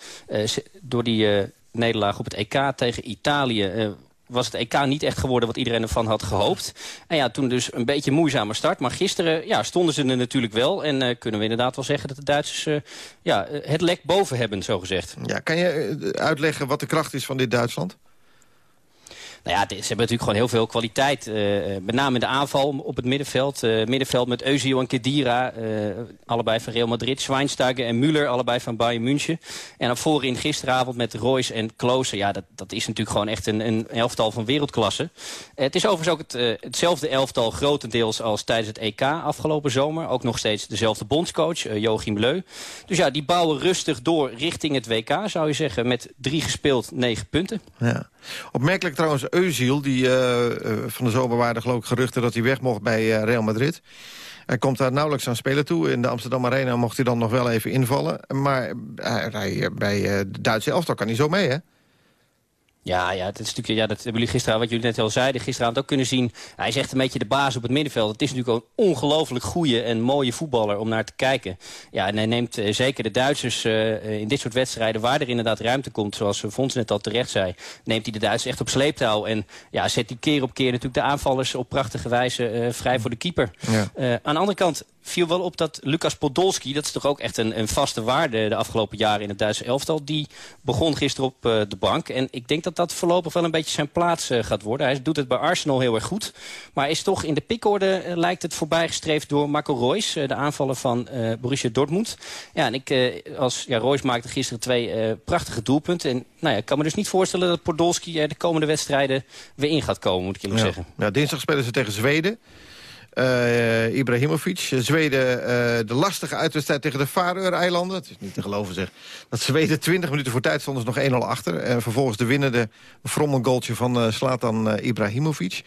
door die nederlaag op het EK tegen Italië was het EK niet echt geworden wat iedereen ervan had gehoopt. En ja, toen dus een beetje moeizamer start. Maar gisteren ja, stonden ze er natuurlijk wel. En uh, kunnen we inderdaad wel zeggen dat de Duitsers uh, ja, het lek boven hebben, zo gezegd. Ja, kan je uitleggen wat de kracht is van dit Duitsland? Nou ja, ze hebben natuurlijk gewoon heel veel kwaliteit. Uh, met name de aanval op het middenveld. Uh, middenveld met Özil en Kedira. Allebei van Real Madrid. Schweinsteiger en Müller. Allebei van Bayern München. En dan voorin gisteravond met Royce en Klose. Ja, dat, dat is natuurlijk gewoon echt een, een elftal van wereldklasse. het is overigens ook het, hetzelfde elftal grotendeels als tijdens het EK afgelopen zomer. Ook nog steeds dezelfde bondscoach, Joachim Leu. Dus ja, die bouwen rustig door richting het WK, zou je zeggen. Met drie gespeeld, negen punten. Ja. Opmerkelijk trouwens Eusiel, die uh, van de zomer waren geloof ik geruchten dat hij weg mocht bij uh, Real Madrid. Hij komt daar nauwelijks aan spelen toe. In de Amsterdam Arena mocht hij dan nog wel even invallen. Maar hij, bij de Duitse elftal kan hij zo mee, hè? Ja, ja, dat is natuurlijk, ja, dat hebben jullie gisteren, wat jullie net al zeiden, gisteravond ook kunnen zien. Hij is echt een beetje de baas op het middenveld. Het is natuurlijk een ongelooflijk goede en mooie voetballer om naar te kijken. Ja, en hij neemt uh, zeker de Duitsers uh, in dit soort wedstrijden, waar er inderdaad ruimte komt, zoals Fons net al terecht zei, neemt hij de Duitsers echt op sleeptouw. En ja, zet hij keer op keer natuurlijk de aanvallers op prachtige wijze uh, vrij voor de keeper. Ja. aan de andere kant viel wel op dat Lucas Podolski, dat is toch ook echt een, een vaste waarde de afgelopen jaren in het Duitse elftal, die begon gisteren op uh, de bank. En ik denk dat dat voorlopig wel een beetje zijn plaats uh, gaat worden. Hij doet het bij Arsenal heel erg goed. Maar is toch in de pikorde uh, lijkt het voorbijgestreefd door Marco Reus, de aanvaller van Borussia Dortmund. Ja, en ik, als, ja, Reus maakte gisteren twee prachtige doelpunten. En nou ja, ik kan me dus niet voorstellen dat Podolski de komende wedstrijden weer in gaat komen, moet ik eerlijk ja. zeggen. Ja, dinsdag spelen ze tegen Zweden. Uh, Ibrahimovic. Zweden, uh, de lastige uitwedstrijd tegen de Faroe-eilanden. Het is niet te geloven zeg. Dat Zweden 20 minuten voor tijd stonden ze nog 1-0 achter. En vervolgens de winnende frommelgoaltje van Slatan Ibrahimovic.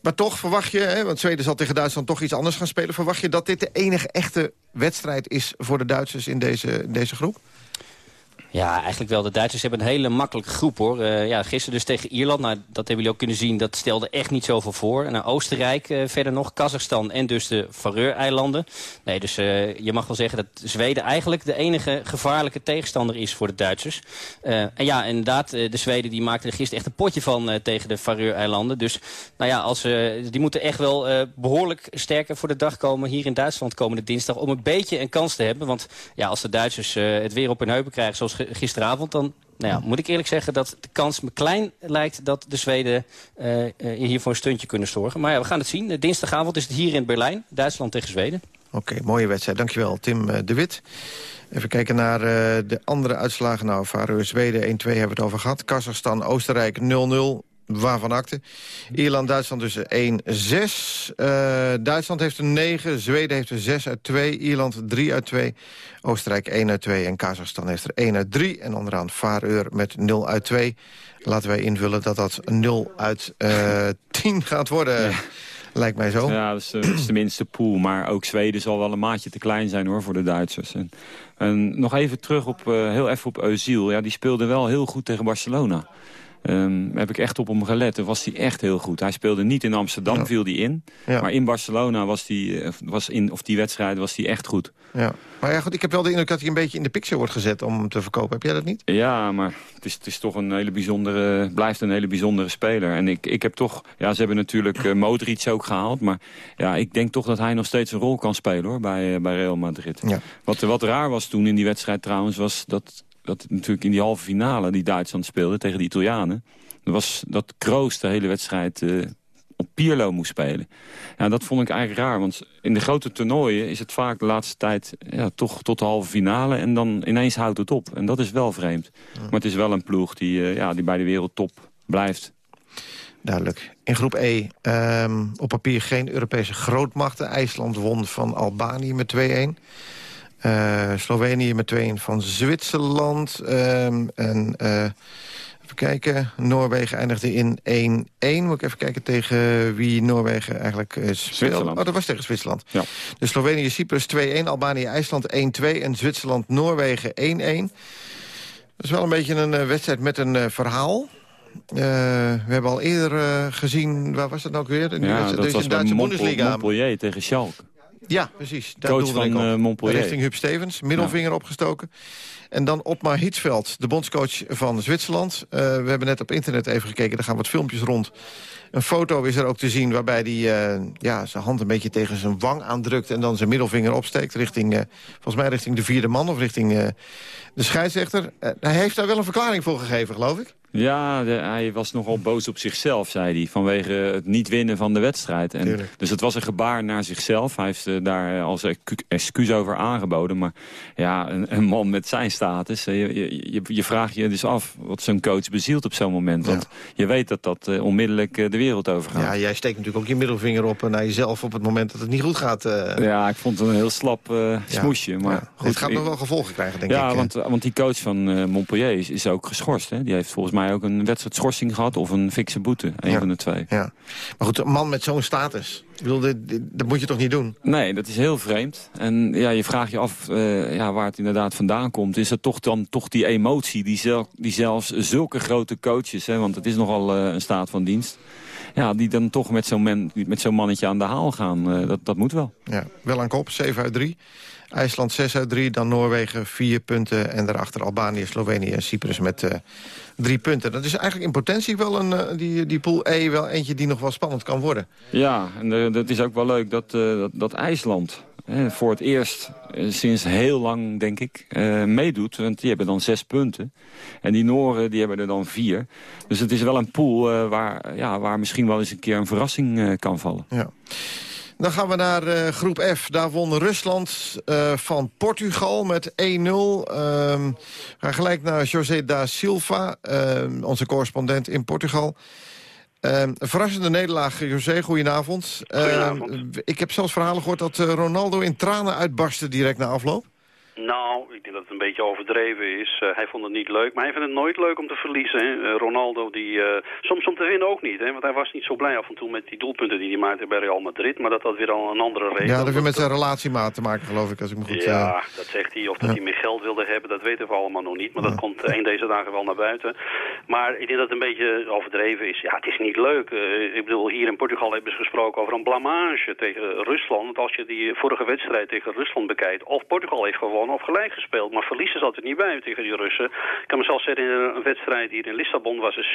Maar toch verwacht je, hè, want Zweden zal tegen Duitsland toch iets anders gaan spelen... verwacht je dat dit de enige echte wedstrijd is voor de Duitsers in deze, in deze groep? Ja, eigenlijk wel. De Duitsers hebben een hele makkelijke groep hoor. Uh, ja, gisteren dus tegen Ierland. Nou, dat hebben jullie ook kunnen zien. Dat stelde echt niet zoveel voor. En naar Oostenrijk uh, verder nog. Kazachstan en dus de Faroe-eilanden. Nee, dus uh, je mag wel zeggen dat Zweden eigenlijk de enige gevaarlijke tegenstander is voor de Duitsers. en ja, inderdaad, de Zweden die maakten er gisteren echt een potje van tegen de Faroe-eilanden. Dus nou ja, als, die moeten echt wel behoorlijk sterker voor de dag komen hier in Duitsland komende dinsdag. Om een beetje een kans te hebben. Want ja, als de Duitsers het weer op hun heupen krijgen zoals gisteravond... dan nou ja, moet ik eerlijk zeggen dat de kans me klein lijkt... dat de Zweden uh, hier voor een stuntje kunnen zorgen. Maar ja, we gaan het zien. Dinsdagavond is het hier in Berlijn. Duitsland tegen Zweden. Oké, mooie wedstrijd. Dankjewel, Tim de Wit. Even kijken naar de andere uitslagen. Nou, Faroe Zweden 1-2 hebben we het over gehad. Kazachstan, Oostenrijk 0-0 waarvan akte. Ierland, Duitsland dus 1-6. Uh, Duitsland heeft een 9, Zweden heeft een 6 uit 2, Ierland 3 uit 2, Oostenrijk 1 uit 2 en Kazachstan heeft er 1 uit 3. En onderaan Vaareur met 0 uit 2. Laten wij invullen dat dat 0 uit uh, 10 gaat worden. Ja. Lijkt mij zo. Ja, dat is, dat is de minste pool. Maar ook Zweden zal wel een maatje te klein zijn hoor voor de Duitsers. En, en nog even terug op, uh, heel even op Özil. Ja, die speelde wel heel goed tegen Barcelona. Um, heb ik echt op hem gelet. Toen was hij echt heel goed. Hij speelde niet in Amsterdam, viel hij in. Ja. Maar in Barcelona was hij, eh, was in, of die wedstrijd was hij echt goed. Ja. Maar ja, goed, ik heb wel de indruk dat hij een beetje in de picture wordt gezet om hem te verkopen. Heb jij dat niet? Ja, maar het is, het is toch een hele bijzondere, blijft een hele bijzondere speler. En ik, ik heb toch, ja, ze hebben natuurlijk uh, Modric ook gehaald. Maar ja, ik denk toch dat hij nog steeds een rol kan spelen hoor, bij, uh, bij Real Madrid. Ja. Wat, wat raar was toen in die wedstrijd trouwens, was dat dat natuurlijk in die halve finale die Duitsland speelde tegen de Italianen... was dat Kroos de hele wedstrijd uh, op Pierlo moest spelen. Ja, dat vond ik eigenlijk raar, want in de grote toernooien... is het vaak de laatste tijd ja, toch tot de halve finale... en dan ineens houdt het op. En dat is wel vreemd. Maar het is wel een ploeg die, uh, ja, die bij de wereldtop blijft. Duidelijk. In groep E um, op papier geen Europese grootmachten. IJsland won van Albanië met 2-1. Uh, Slovenië met 2 van Zwitserland. Uh, en uh, even kijken, Noorwegen eindigde in 1-1. Moet ik even kijken tegen wie Noorwegen eigenlijk speelde. Oh, dat was tegen Zwitserland. Ja. Dus Slovenië, Cyprus 2-1, Albanië, IJsland 1-2 en Zwitserland, Noorwegen 1-1. Dat is wel een beetje een wedstrijd met een verhaal. Uh, we hebben al eerder gezien, waar was dat nou ook weer? In ja, dat was de Duitse Bundesliga. Montpellier tegen Schalke. Ja, precies. Daar Coach van uh, Montpellier. Richting Huub Stevens, middelvinger ja. opgestoken. En dan Otmar Hietsveld, de bondscoach van Zwitserland. Uh, we hebben net op internet even gekeken, daar gaan wat filmpjes rond. Een foto is er ook te zien waarbij hij uh, ja, zijn hand een beetje tegen zijn wang aandrukt... en dan zijn middelvinger opsteekt richting, uh, volgens mij richting de vierde man of richting de scheidsrechter. hij heeft daar wel een verklaring voor gegeven, geloof ik. Ja, de, hij was nogal boos op zichzelf, zei hij. Vanwege het niet winnen van de wedstrijd. En, dus het was een gebaar naar zichzelf. Hij heeft uh, daar als excuus over aangeboden. Maar ja, een, een man met zijn status. Je, je, je, vraagt je dus af wat zo'n coach bezielt op zo'n moment. Want ja. je weet dat dat uh, onmiddellijk uh, de wereld overgaat. Ja, jij steekt natuurlijk ook je middelvinger op naar jezelf... op het moment dat het niet goed gaat. Ja, ik vond het een heel slap smoesje. Maar ja. Goed, het gaat nog wel gevolgen krijgen, denk ja, ik. Ja, want, want die coach van Montpellier is, is ook geschorst. Hè? Die heeft volgens mij ook een wedstrijdschorsing gehad of een fikse boete. Een ja. van de twee. Ja. Maar goed, een man met zo'n status, ik bedoel, dit, dit, dat moet je toch niet doen? Nee, dat is heel vreemd. En ja, je vraagt je af uh, ja, waar het inderdaad vandaan komt. Is het toch dan toch die emotie die, zelf, die zelfs zulke grote coaches... Hè, want het is nogal uh, een staat van dienst... Ja, die dan toch met zo'n zo mannetje aan de haal gaan. Uh, dat, dat moet wel. Ja, wel aan kop, 7 uit 3. IJsland 6 uit 3, dan Noorwegen 4 punten... en daarachter Albanië, Slovenië en Cyprus met uh, drie punten. Dat is eigenlijk in potentie wel een, uh, die, die pool E wel eentje die nog wel spannend kan worden. Ja, en uh, dat is ook wel leuk dat, dat, dat IJsland voor het eerst sinds heel lang, denk ik, meedoet. Want die hebben dan zes punten. En die Noren die hebben er dan vier. Dus het is wel een pool waar, ja, waar misschien wel eens een keer een verrassing kan vallen. Ja. Dan gaan we naar uh, groep F. Daar won Rusland uh, van Portugal met 1-0. Uh, we gaan gelijk naar José da Silva, uh, onze correspondent in Portugal. een verrassende nederlaag, José. Goedenavond. Goedenavond. ik heb zelfs verhalen gehoord dat Ronaldo in tranen uitbarstte direct na afloop. Nou, ik denk dat het een beetje overdreven is. Uh, hij vond het niet leuk, maar hij vindt het nooit leuk om te verliezen. Hè? Uh, Ronaldo, die, uh, soms om te winnen ook niet. Hè? Want hij was niet zo blij af en toe met die doelpunten die hij maakte bij Real Madrid. Maar dat had weer al een andere reden. Ja, dat heeft met zijn relatiemaat te maken, geloof ik, als ik me goed Ja, dat zegt hij. Of dat ja. hij meer geld wilde hebben, dat weten we allemaal nog niet. Maar dat komt één deze dagen wel naar buiten. Maar ik denk dat het een beetje overdreven is. Ja, het is niet leuk. Ik bedoel, hier in Portugal hebben ze gesproken over een blamage tegen Rusland. Want als je die vorige wedstrijd tegen Rusland bekijkt... of Portugal heeft gewonnen of gelijk gespeeld. Maar verliezen zat er niet bij tegen die Russen. Ik kan me zelfs zeggen, in een wedstrijd hier in Lissabon was het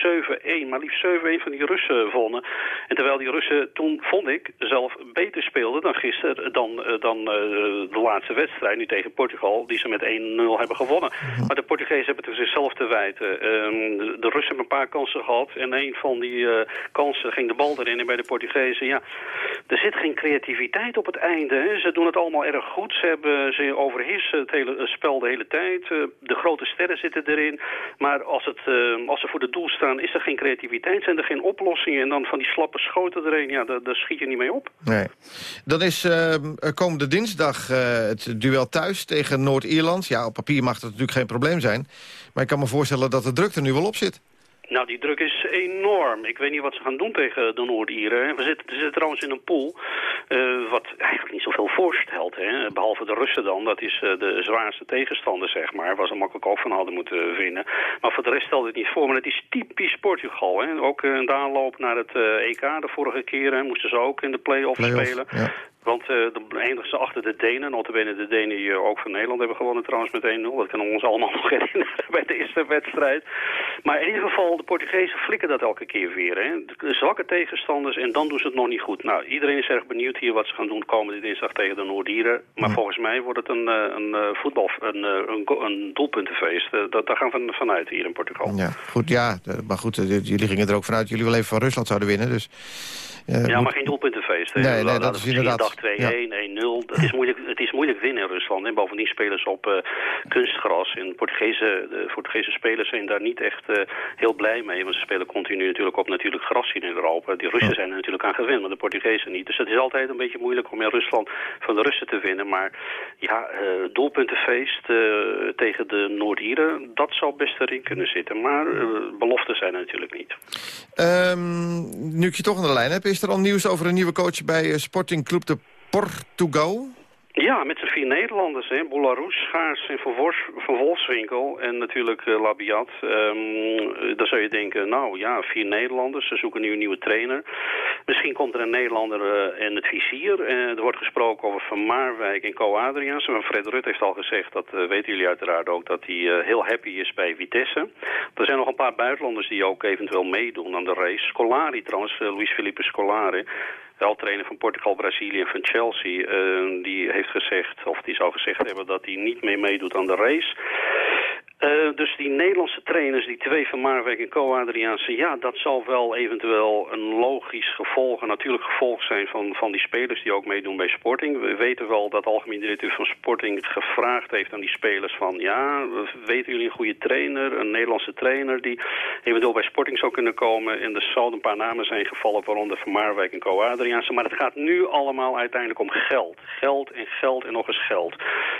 7-1. Maar liefst 7-1 van die Russen wonnen. En terwijl die Russen toen, vond ik, zelf beter speelden dan gisteren... dan, uh, dan uh, de laatste wedstrijd, nu tegen Portugal... die ze met 1-0 hebben gewonnen. Maar de Portugezen hebben het zichzelf te wijten. Ehm, de Russen hebben een paar kansen gehad. En een van die uh, kansen ging de bal erin. En bij de Portugezen, ja, er zit geen creativiteit op het einde. Hè. Ze doen het allemaal erg goed. Ze, hebben, ze overheersen het hele spel de hele tijd. Uh, de grote sterren zitten erin. Maar als, het, uh, als ze voor de doel staan, is er geen creativiteit. Zijn er geen oplossingen. En dan van die slappe schoten erin, ja, daar, daar schiet je niet mee op. Nee. Dan is ehm, komende dinsdag het duel thuis tegen Noord-Ierland. Ja, op papier mag dat natuurlijk geen probleem zijn. Maar ik kan me voorstellen dat de druk er nu wel op zit. Nou, die druk is enorm. Ik weet niet wat ze gaan doen tegen de Noord-Ieren. We zitten, we zitten trouwens in een pool uh, wat eigenlijk niet zoveel voorstelt. Hè? Behalve de Russen dan, dat is uh, de zwaarste tegenstander, zeg maar. Waar ze makkelijk ook van hadden moeten winnen. Maar voor de rest stelde het niet voor. Maar het is typisch Portugal. Hè? Ook uh, de aanloop naar het EK de vorige keer hè, moesten ze ook in de play-offs play spelen. Ja. Want uh, de eindigen achter de Denen. Notabene de Denen die ook van Nederland hebben gewonnen trouwens met 1-0. Dat kunnen we ons allemaal nog herinneren bij de eerste wedstrijd. Maar in ieder geval, de Portugezen flikken dat elke keer weer. Hè. De zwakke tegenstanders en dan doen ze het nog niet goed. Nou, iedereen is erg benieuwd hier wat ze gaan doen komende dinsdag tegen de Noordieren. Maar volgens mij wordt het een, een, een voetbal, een, een, een doelpuntenfeest. Dat, daar gaan we vanuit hier in Portugal. Ja, goed, ja. Maar goed, jullie gingen er ook vanuit. Jullie wel even van Rusland zouden winnen, dus... Uh, ja, moet... maar geen doelpuntenfeest. Nee, nee, dat, dat is inderdaad... 2-1, ja. 1-0. Het is, moeilijk, het is moeilijk winnen in Rusland. En bovendien spelen ze op uh, kunstgras. En Portugese, de Portugese spelers zijn daar niet echt uh, heel blij mee. Want ze spelen continu natuurlijk op natuurlijk gras in Europa. Die Russen zijn er natuurlijk aan gewend, maar de Portugezen niet. Dus het is altijd een beetje moeilijk om in Rusland van de Russen te winnen. Maar ja, doelpuntenfeest tegen de Noord-Ieren, dat zou best erin kunnen zitten. Maar beloften zijn er natuurlijk niet. Um, nu ik je toch aan de lijn heb, is er al nieuws over een nieuwe coach bij Sporting Club de Portugal? Ja, met z'n vier Nederlanders. Hè. Boularus, Schaars en Van, en natuurlijk uh, Labiat. Um, dan zou je denken, nou ja, vier Nederlanders. Ze zoeken nu een nieuwe trainer. Misschien komt er een Nederlander uh, in het vizier. Uh, er wordt gesproken over Van Marwijk en Co Adriaans. Fred Rutte heeft al gezegd, dat weten jullie uiteraard ook, dat hij heel happy is bij Vitesse. Er zijn nog een paar buitenlanders die ook eventueel meedoen aan de race. Scolari trouwens, Luis Felipe Scolari de trainer van Portugal, Brazilië en van Chelsea... Uh, die heeft gezegd, of die zou gezegd hebben dat hij niet meer meedoet aan de race. Uh, dus die Nederlandse trainers, die twee van Marwijk en Co-Adriaanse... ja, dat zal wel eventueel een logisch gevolg, een natuurlijk gevolg zijn... Van, van die spelers die ook meedoen bij Sporting. We weten wel dat de algemeen directeur van Sporting het gevraagd heeft aan die spelers... van ja, weten jullie een goede trainer, een Nederlandse trainer... die eventueel bij Sporting zou kunnen komen. En er zouden een paar namen zijn gevallen, waaronder van Marwijk en Co-Adriaanse. Maar het gaat nu allemaal uiteindelijk om geld. Geld en geld en nog eens geld.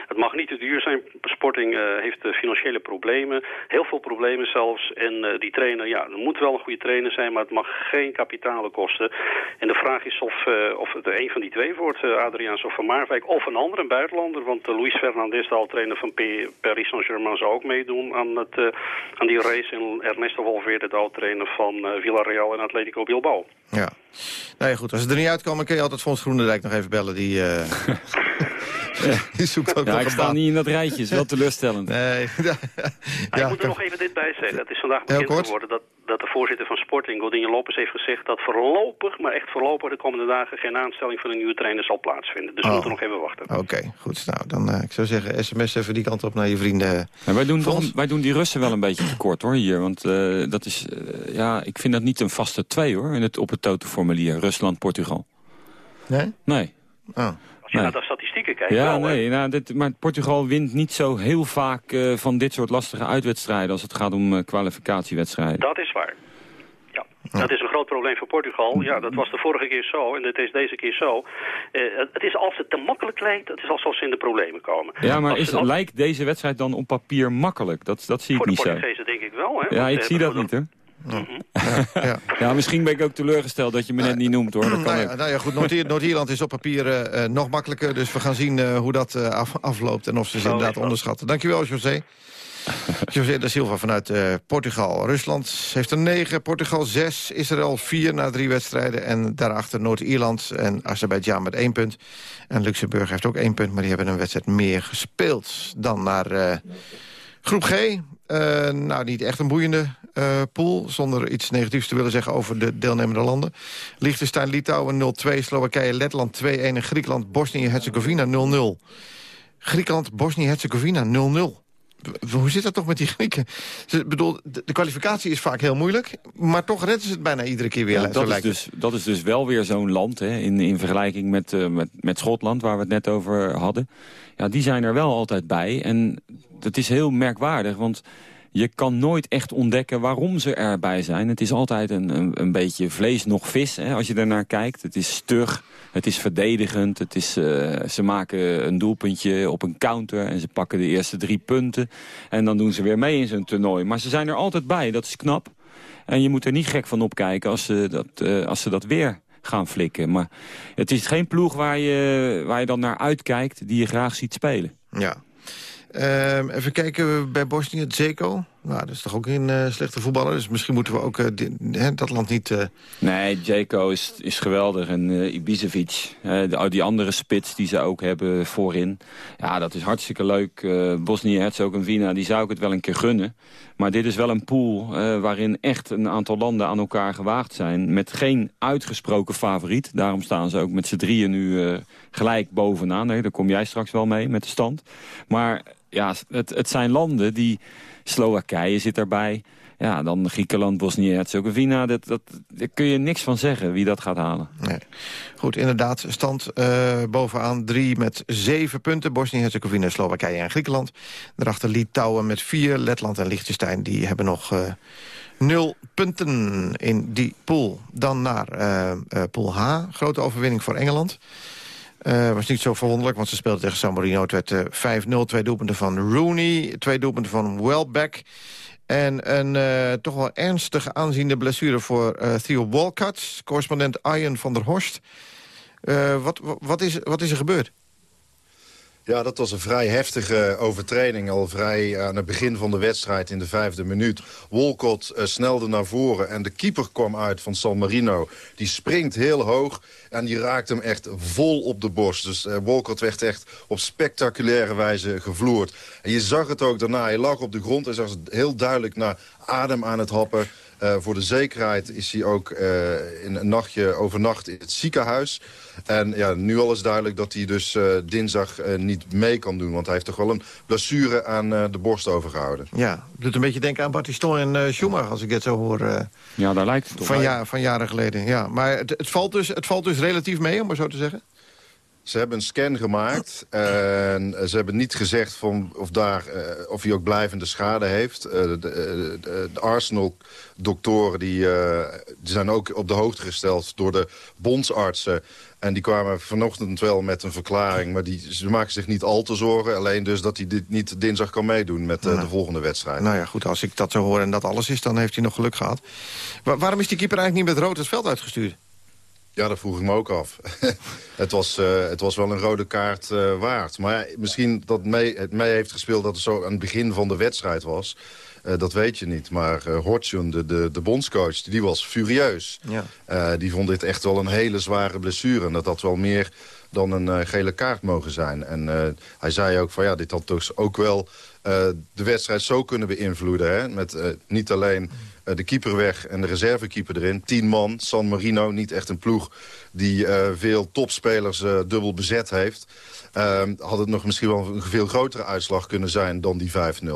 Het mag niet te duur zijn. Sporting uh, heeft financiële problemen. Heel veel problemen zelfs. En uh, die trainer, ja, er moet wel een goede trainer zijn, maar het mag geen kapitalen kosten. En de vraag is of, uh, of het een van die twee wordt, uh, Adriaans of Van Marwijk, of een andere, een buitenlander. Want Luis Fernandez, de al-trainer van Paris Saint-Germain, zou ook meedoen aan, het, aan die race. En Ernesto Valverde, de al-trainer van Villarreal en Atletico Bilbao. Ja. Nou ja, goed. Als het er niet uitkomen, kun je altijd Fons Groenendijk nog even bellen. Die, Ja. Die zoekt ook ja, ik sta niet in dat rijtje, is wel teleurstellend. Nee. ja, ja, ik moet er nog even dit bij zeggen. Het is vandaag bekend geworden dat, dat de voorzitter van Sporting, Godinho Lopez, heeft gezegd dat voorlopig, maar echt voorlopig de komende dagen geen aanstelling van een nieuwe trainer zal plaatsvinden. Dus we oh. moeten nog even wachten. Oké, goed. Nou, dan uh, ik zou zeggen, sms even die kant op naar je vrienden. Ja, wij, doen toch, wij doen die Russen wel een beetje tekort hoor hier. Want uh, dat is, uh, ja, ik vind dat niet een vaste twee hoor, in het, op het totenformulier. Rusland, Portugal. Nee? Nee. Oh. Als je nee. naar de statistieken kijkt. Ja, nee, nou, dit, maar Portugal wint niet zo heel vaak uh, van dit soort lastige uitwedstrijden... als het gaat om uh, kwalificatiewedstrijden. Dat is waar. Ja. Dat is een groot probleem voor Portugal. Ja, dat was de vorige keer zo en het is deze keer zo. Uh, het is als het te makkelijk lijkt, het is alsof ze in de problemen komen. Ja, maar is, lijkt deze wedstrijd dan op papier makkelijk? Dat, dat zie ik niet zo. Voor de Portugezen denk ik wel. Hè? Ja, ik zie dat niet, hè. Ja. Ja, ja. misschien ben ik ook teleurgesteld dat je me net niet noemt, hoor. Dat kan nou, ja, nou ja, goed, Noord-Ierland is op papier uh, nog makkelijker. Dus we gaan zien uh, hoe dat uh, af, afloopt en of ze ze inderdaad onderschatten. Dankjewel, José. José da Silva vanuit uh, Portugal. Rusland heeft er 9, Portugal 6, Israël 4 na drie wedstrijden... en daarachter Noord-Ierland en Azerbeidzjan met één punt. En Luxemburg heeft ook één punt, maar die hebben een wedstrijd meer gespeeld. Dan naar uh, groep G. Uh, nou, niet echt een boeiende uh, pool. Zonder iets negatiefs te willen zeggen over de deelnemende landen. Liechtenstein, Litouwen 0-2. Slowakije, Letland 2-1. En Griekenland, Bosnië-Herzegovina 0-0. Griekenland, Bosnië-Herzegovina 0-0. Hoe zit dat toch met die Grieken? Ik bedoel, de kwalificatie is vaak heel moeilijk... maar toch redden ze het bijna iedere keer weer. Ja, dat, is dus, dat is dus wel weer zo'n land, hè, in, in vergelijking met, uh, met, met Schotland... waar we het net over hadden. Ja, die zijn er wel altijd bij. En dat is heel merkwaardig, want je kan nooit echt ontdekken waarom ze erbij zijn. Het is altijd een, een, beetje vlees nog vis, hè, als je ernaar kijkt. Het is stug, het is verdedigend. Het is, uh, ze maken een doelpuntje op een counter en ze pakken de eerste drie punten. En dan doen ze weer mee in zo'n toernooi. Maar ze zijn er altijd bij, dat is knap. En je moet er niet gek van opkijken als ze dat, uh, als ze dat weer gaan flikken. Maar het is geen ploeg waar je, waar je dan naar uitkijkt die je graag ziet spelen. Ja, even kijken bij Bosnië, Zeko. Nou, dat is toch ook een uh, slechte voetballer. Dus misschien moeten we ook die, he, dat land niet... Uh... Nee, Zeko is, is geweldig. En Ibisevic, de, die andere spits die ze ook hebben voorin. Ja, dat is hartstikke leuk. Bosnië-Herzegovina, die zou ik het wel een keer gunnen. Maar dit is wel een pool waarin echt een aantal landen aan elkaar gewaagd zijn. Met geen uitgesproken favoriet. Daarom staan ze ook met z'n drieën nu gelijk bovenaan. Nee, daar kom jij straks wel mee met de stand. Maar ja, het, het zijn landen die... Slowakije zit erbij. Ja, dan Griekenland, Bosnië-Herzegovina. Dat, dat, daar kun je niks van zeggen wie dat gaat halen. Nee. Goed, inderdaad, stand uh, bovenaan drie met zeven punten. Bosnië-Herzegovina, Slowakije en Griekenland. Daarachter Litouwen met vier. Letland en Liechtenstein die hebben nog... Uh, nul punten in die pool. Dan naar uh, pool H. Grote overwinning voor Engeland. Uh, was niet zo verwonderlijk, want ze speelden tegen San Marino. Het werd uh, 5-0, twee doelpunten van Rooney, twee doelpunten van Welbeck. En een uh, toch wel ernstig aanziende blessure voor Theo Walcott. Correspondent Arjen van der Horst. wat, wat, is, wat is er gebeurd? Ja, dat was een vrij heftige overtreding. Al vrij aan het begin van de wedstrijd in de vijfde minuut. Walcott uh, snelde naar voren en de keeper kwam uit van San Marino. Die springt heel hoog en die raakt hem echt vol op de borst. Dus uh, Walcott werd echt op spectaculaire wijze gevloerd. En je zag het ook daarna. Hij lag op de grond en zag heel duidelijk naar adem aan het happen. Uh, voor de zekerheid is hij ook uh, in een nachtje overnacht in het ziekenhuis. En ja, nu al is duidelijk dat hij dus uh, dinsdag niet mee kan doen. Want hij heeft toch wel een blessure aan de borst overgehouden. Ja, het doet een beetje denken aan Battiston en Schumacher als ik dit zo hoor. ja, daar lijkt het op. Van, ja, van jaren geleden, ja. Maar het, het, valt dus, het valt dus relatief mee, om maar zo te zeggen? Ze hebben een scan gemaakt en ze hebben niet gezegd van of, daar, uh, of hij ook blijvende schade heeft. Uh, de, de, de Arsenal-doktoren die, uh, die zijn ook op de hoogte gesteld door de bondsartsen. En die kwamen vanochtend wel met een verklaring. Maar die, ze maken zich niet al te zorgen. Alleen dus dat hij dit niet dinsdag kan meedoen met nou, de volgende wedstrijd. Nou ja, goed, als ik dat zo hoor en dat alles is, dan heeft hij nog geluk gehad. Wa waarom is die keeper eigenlijk niet met rood het veld uitgestuurd? Ja, dat vroeg ik me ook af. het, was, uh, het was wel een rode kaart uh, waard. Maar ja, misschien dat mee, het mee heeft gespeeld dat het zo aan het begin van de wedstrijd was. Uh, dat weet je niet. Maar uh, Hortjun, de, de, de bondscoach, die was furieus. Ja. die vond dit echt wel een hele zware blessure. En dat had wel meer dan een gele kaart mogen zijn. En hij zei ook van ja, dit had dus ook wel de wedstrijd zo kunnen beïnvloeden. Hè? Met niet alleen de keeper weg en de reservekeeper erin. Tien man, San Marino, niet echt een ploeg die veel topspelers dubbel bezet heeft. had het nog misschien wel een veel grotere uitslag kunnen zijn dan die 5-0.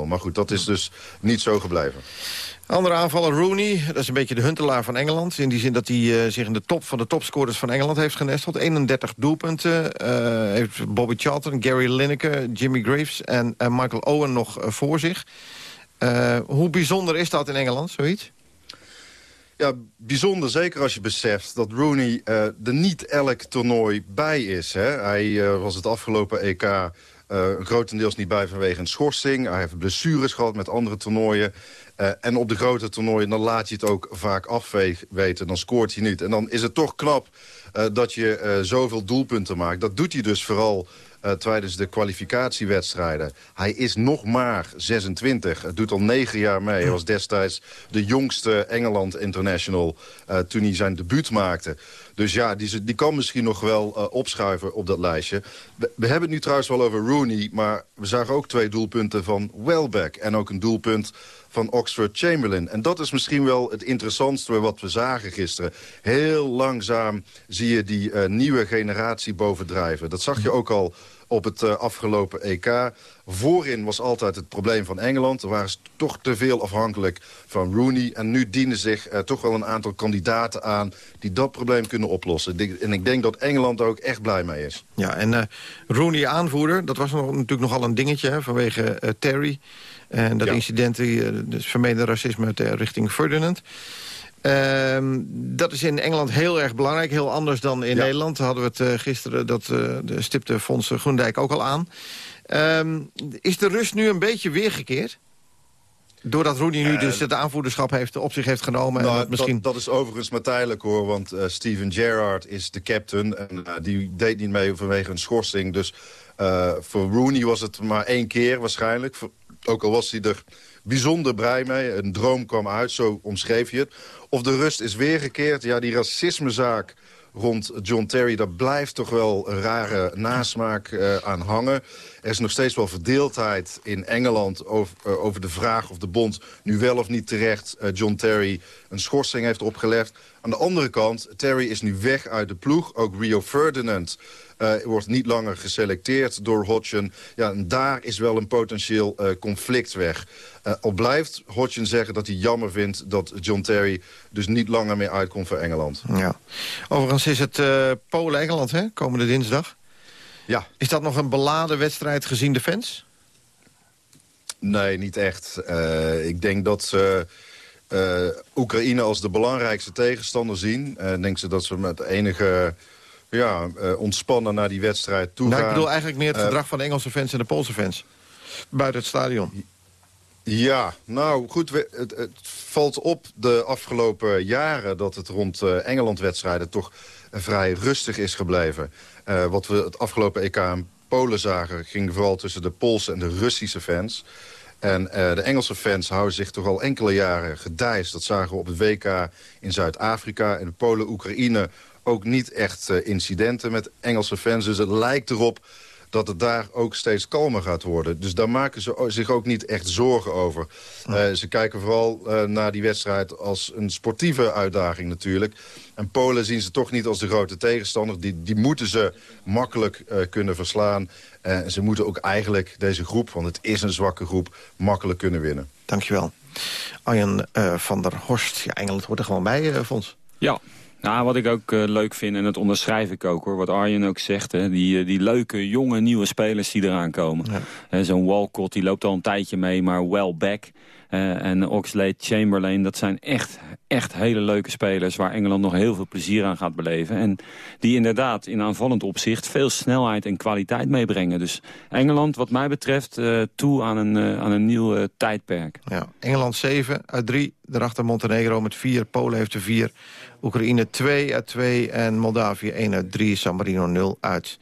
Maar goed, dat is dus niet zo gebleven. Andere aanvaller Rooney, dat is een beetje de huntelaar van Engeland. In die zin dat hij uh, zich in de top van de topscorers van Engeland heeft genesteld. 31 doelpunten. Uh, heeft Bobby Charlton, Gary Lineker, Jimmy Graves en uh, Michael Owen nog voor zich. Hoe bijzonder is dat in Engeland, zoiets? Ja, bijzonder, zeker als je beseft dat Rooney er niet elk toernooi bij is. Hè? Hij was het afgelopen EK grotendeels niet bij vanwege een schorsing. Hij heeft blessures gehad met andere toernooien. En op de grote toernooien, dan laat je het ook vaak afweten. Dan scoort hij niet. En dan is het toch knap dat je zoveel doelpunten maakt. Dat doet hij dus vooral tijdens de kwalificatiewedstrijden. Hij is nog maar 26. Het doet al negen jaar mee. Hij was destijds de jongste Engeland international toen hij zijn debuut maakte. Dus ja, die, die kan misschien nog wel uh, opschuiven op dat lijstje. We, hebben het nu trouwens wel over Rooney... maar we zagen ook twee doelpunten van Welbeck... en ook een doelpunt van Oxford Chamberlain. En dat is misschien wel het interessantste wat we zagen gisteren. Heel langzaam zie je die uh, nieuwe generatie bovendrijven. Dat zag je ook al op het uh, afgelopen EK. Voorin was altijd het probleem van Engeland. Er waren ze toch te veel afhankelijk van Rooney. En nu dienen zich uh, toch wel een aantal kandidaten aan... die dat probleem kunnen oplossen. En ik denk dat Engeland er ook echt blij mee is. Ja, en uh, Rooney aanvoerder, dat was nog, natuurlijk nogal een dingetje... Hè, vanwege Terry en dat ja. incident, die, dus vermeende racisme richting Ferdinand... Uh, dat is in Engeland heel erg belangrijk. Heel anders dan in ja. Nederland. Hadden we het uh, gisteren, dat uh, de stipte Fons Groendijk ook al aan. Um, is de rust nu een beetje weergekeerd? Doordat Rooney nu dus het aanvoerderschap heeft, op zich heeft genomen. Nou, en dat, misschien... dat, dat is overigens maar tijdelijk hoor. Want uh, Steven Gerrard is de captain. En uh, die deed niet mee vanwege een schorsing. Dus uh, voor Rooney was het maar één keer waarschijnlijk. Voor, ook al was hij er bijzonder blij mee. Een droom kwam uit, zo omschreef je het. Of de rust is weergekeerd. Ja, die racismezaak rond John Terry... daar blijft toch wel een rare nasmaak uh, aan hangen. Er is nog steeds wel verdeeldheid in Engeland over, uh, over de vraag of de bond... nu wel of niet terecht uh, John Terry een schorsing heeft opgelegd. Aan de andere kant, Terry is nu weg uit de ploeg. Ook Rio Ferdinand wordt niet langer geselecteerd door Hodgson. Ja, en daar is wel een potentieel uh, conflict weg. Uh, al blijft Hodgson zeggen dat hij jammer vindt dat John Terry dus niet langer meer uitkomt voor Engeland. Ja. Overigens is het Polen-Engeland, hè, komende dinsdag. Ja. Is dat nog een beladen wedstrijd gezien de fans? Nee, niet echt. ik denk dat ze... Uh, Oekraïne als de belangrijkste tegenstander zien. Uh, denk ze dat ze met enige ja, uh, ontspannen naar die wedstrijd toe nou, gaan. Ik bedoel eigenlijk meer het gedrag van de Engelse fans en de Poolse fans. Buiten het stadion. Ja, nou goed, het, het, valt op de afgelopen jaren... dat het rond uh, Engeland-wedstrijden toch uh, vrij rustig is gebleven. Uh, wat we het afgelopen EK in Polen zagen... ging vooral tussen de Poolse en de Russische fans... En de Engelse fans houden zich toch al enkele jaren gedijst. Dat zagen we op het WK in Zuid-Afrika. En de Polen-Oekraïne ook niet echt uh, incidenten met Engelse fans. Dus het lijkt erop dat het daar ook steeds kalmer gaat worden. Dus daar maken ze zich ook niet echt zorgen over. Uh, ze kijken vooral uh, naar die wedstrijd als een sportieve uitdaging natuurlijk. En Polen zien ze toch niet als de grote tegenstander. Die, die moeten ze makkelijk uh, kunnen verslaan. En ze moeten ook eigenlijk deze groep, want het is een zwakke groep... makkelijk kunnen winnen. Dankjewel. Arjen van der Horst, ja, Engeland hoort er gewoon bij, Fons. Ja, nou, wat ik ook uh, leuk vind, en dat onderschrijf ik ook hoor, wat Arjen ook zegt, hè, die, die leuke, jonge, nieuwe spelers die eraan komen. Ja. Zo'n Walcott, die loopt al een tijdje mee, maar well back. Uh, en Oxlade, Chamberlain, dat zijn echt, echt hele leuke spelers... waar Engeland nog heel veel plezier aan gaat beleven. En die inderdaad in aanvallend opzicht veel snelheid en kwaliteit meebrengen. Dus Engeland, wat mij betreft, uh, toe aan een, uh, aan een nieuw tijdperk. Ja, Engeland 7 uit 3, daarachter Montenegro met 4, Polen heeft er 4... Oekraïne 2 uit 2 en Moldavië 1 uit 3, San Marino 0 uit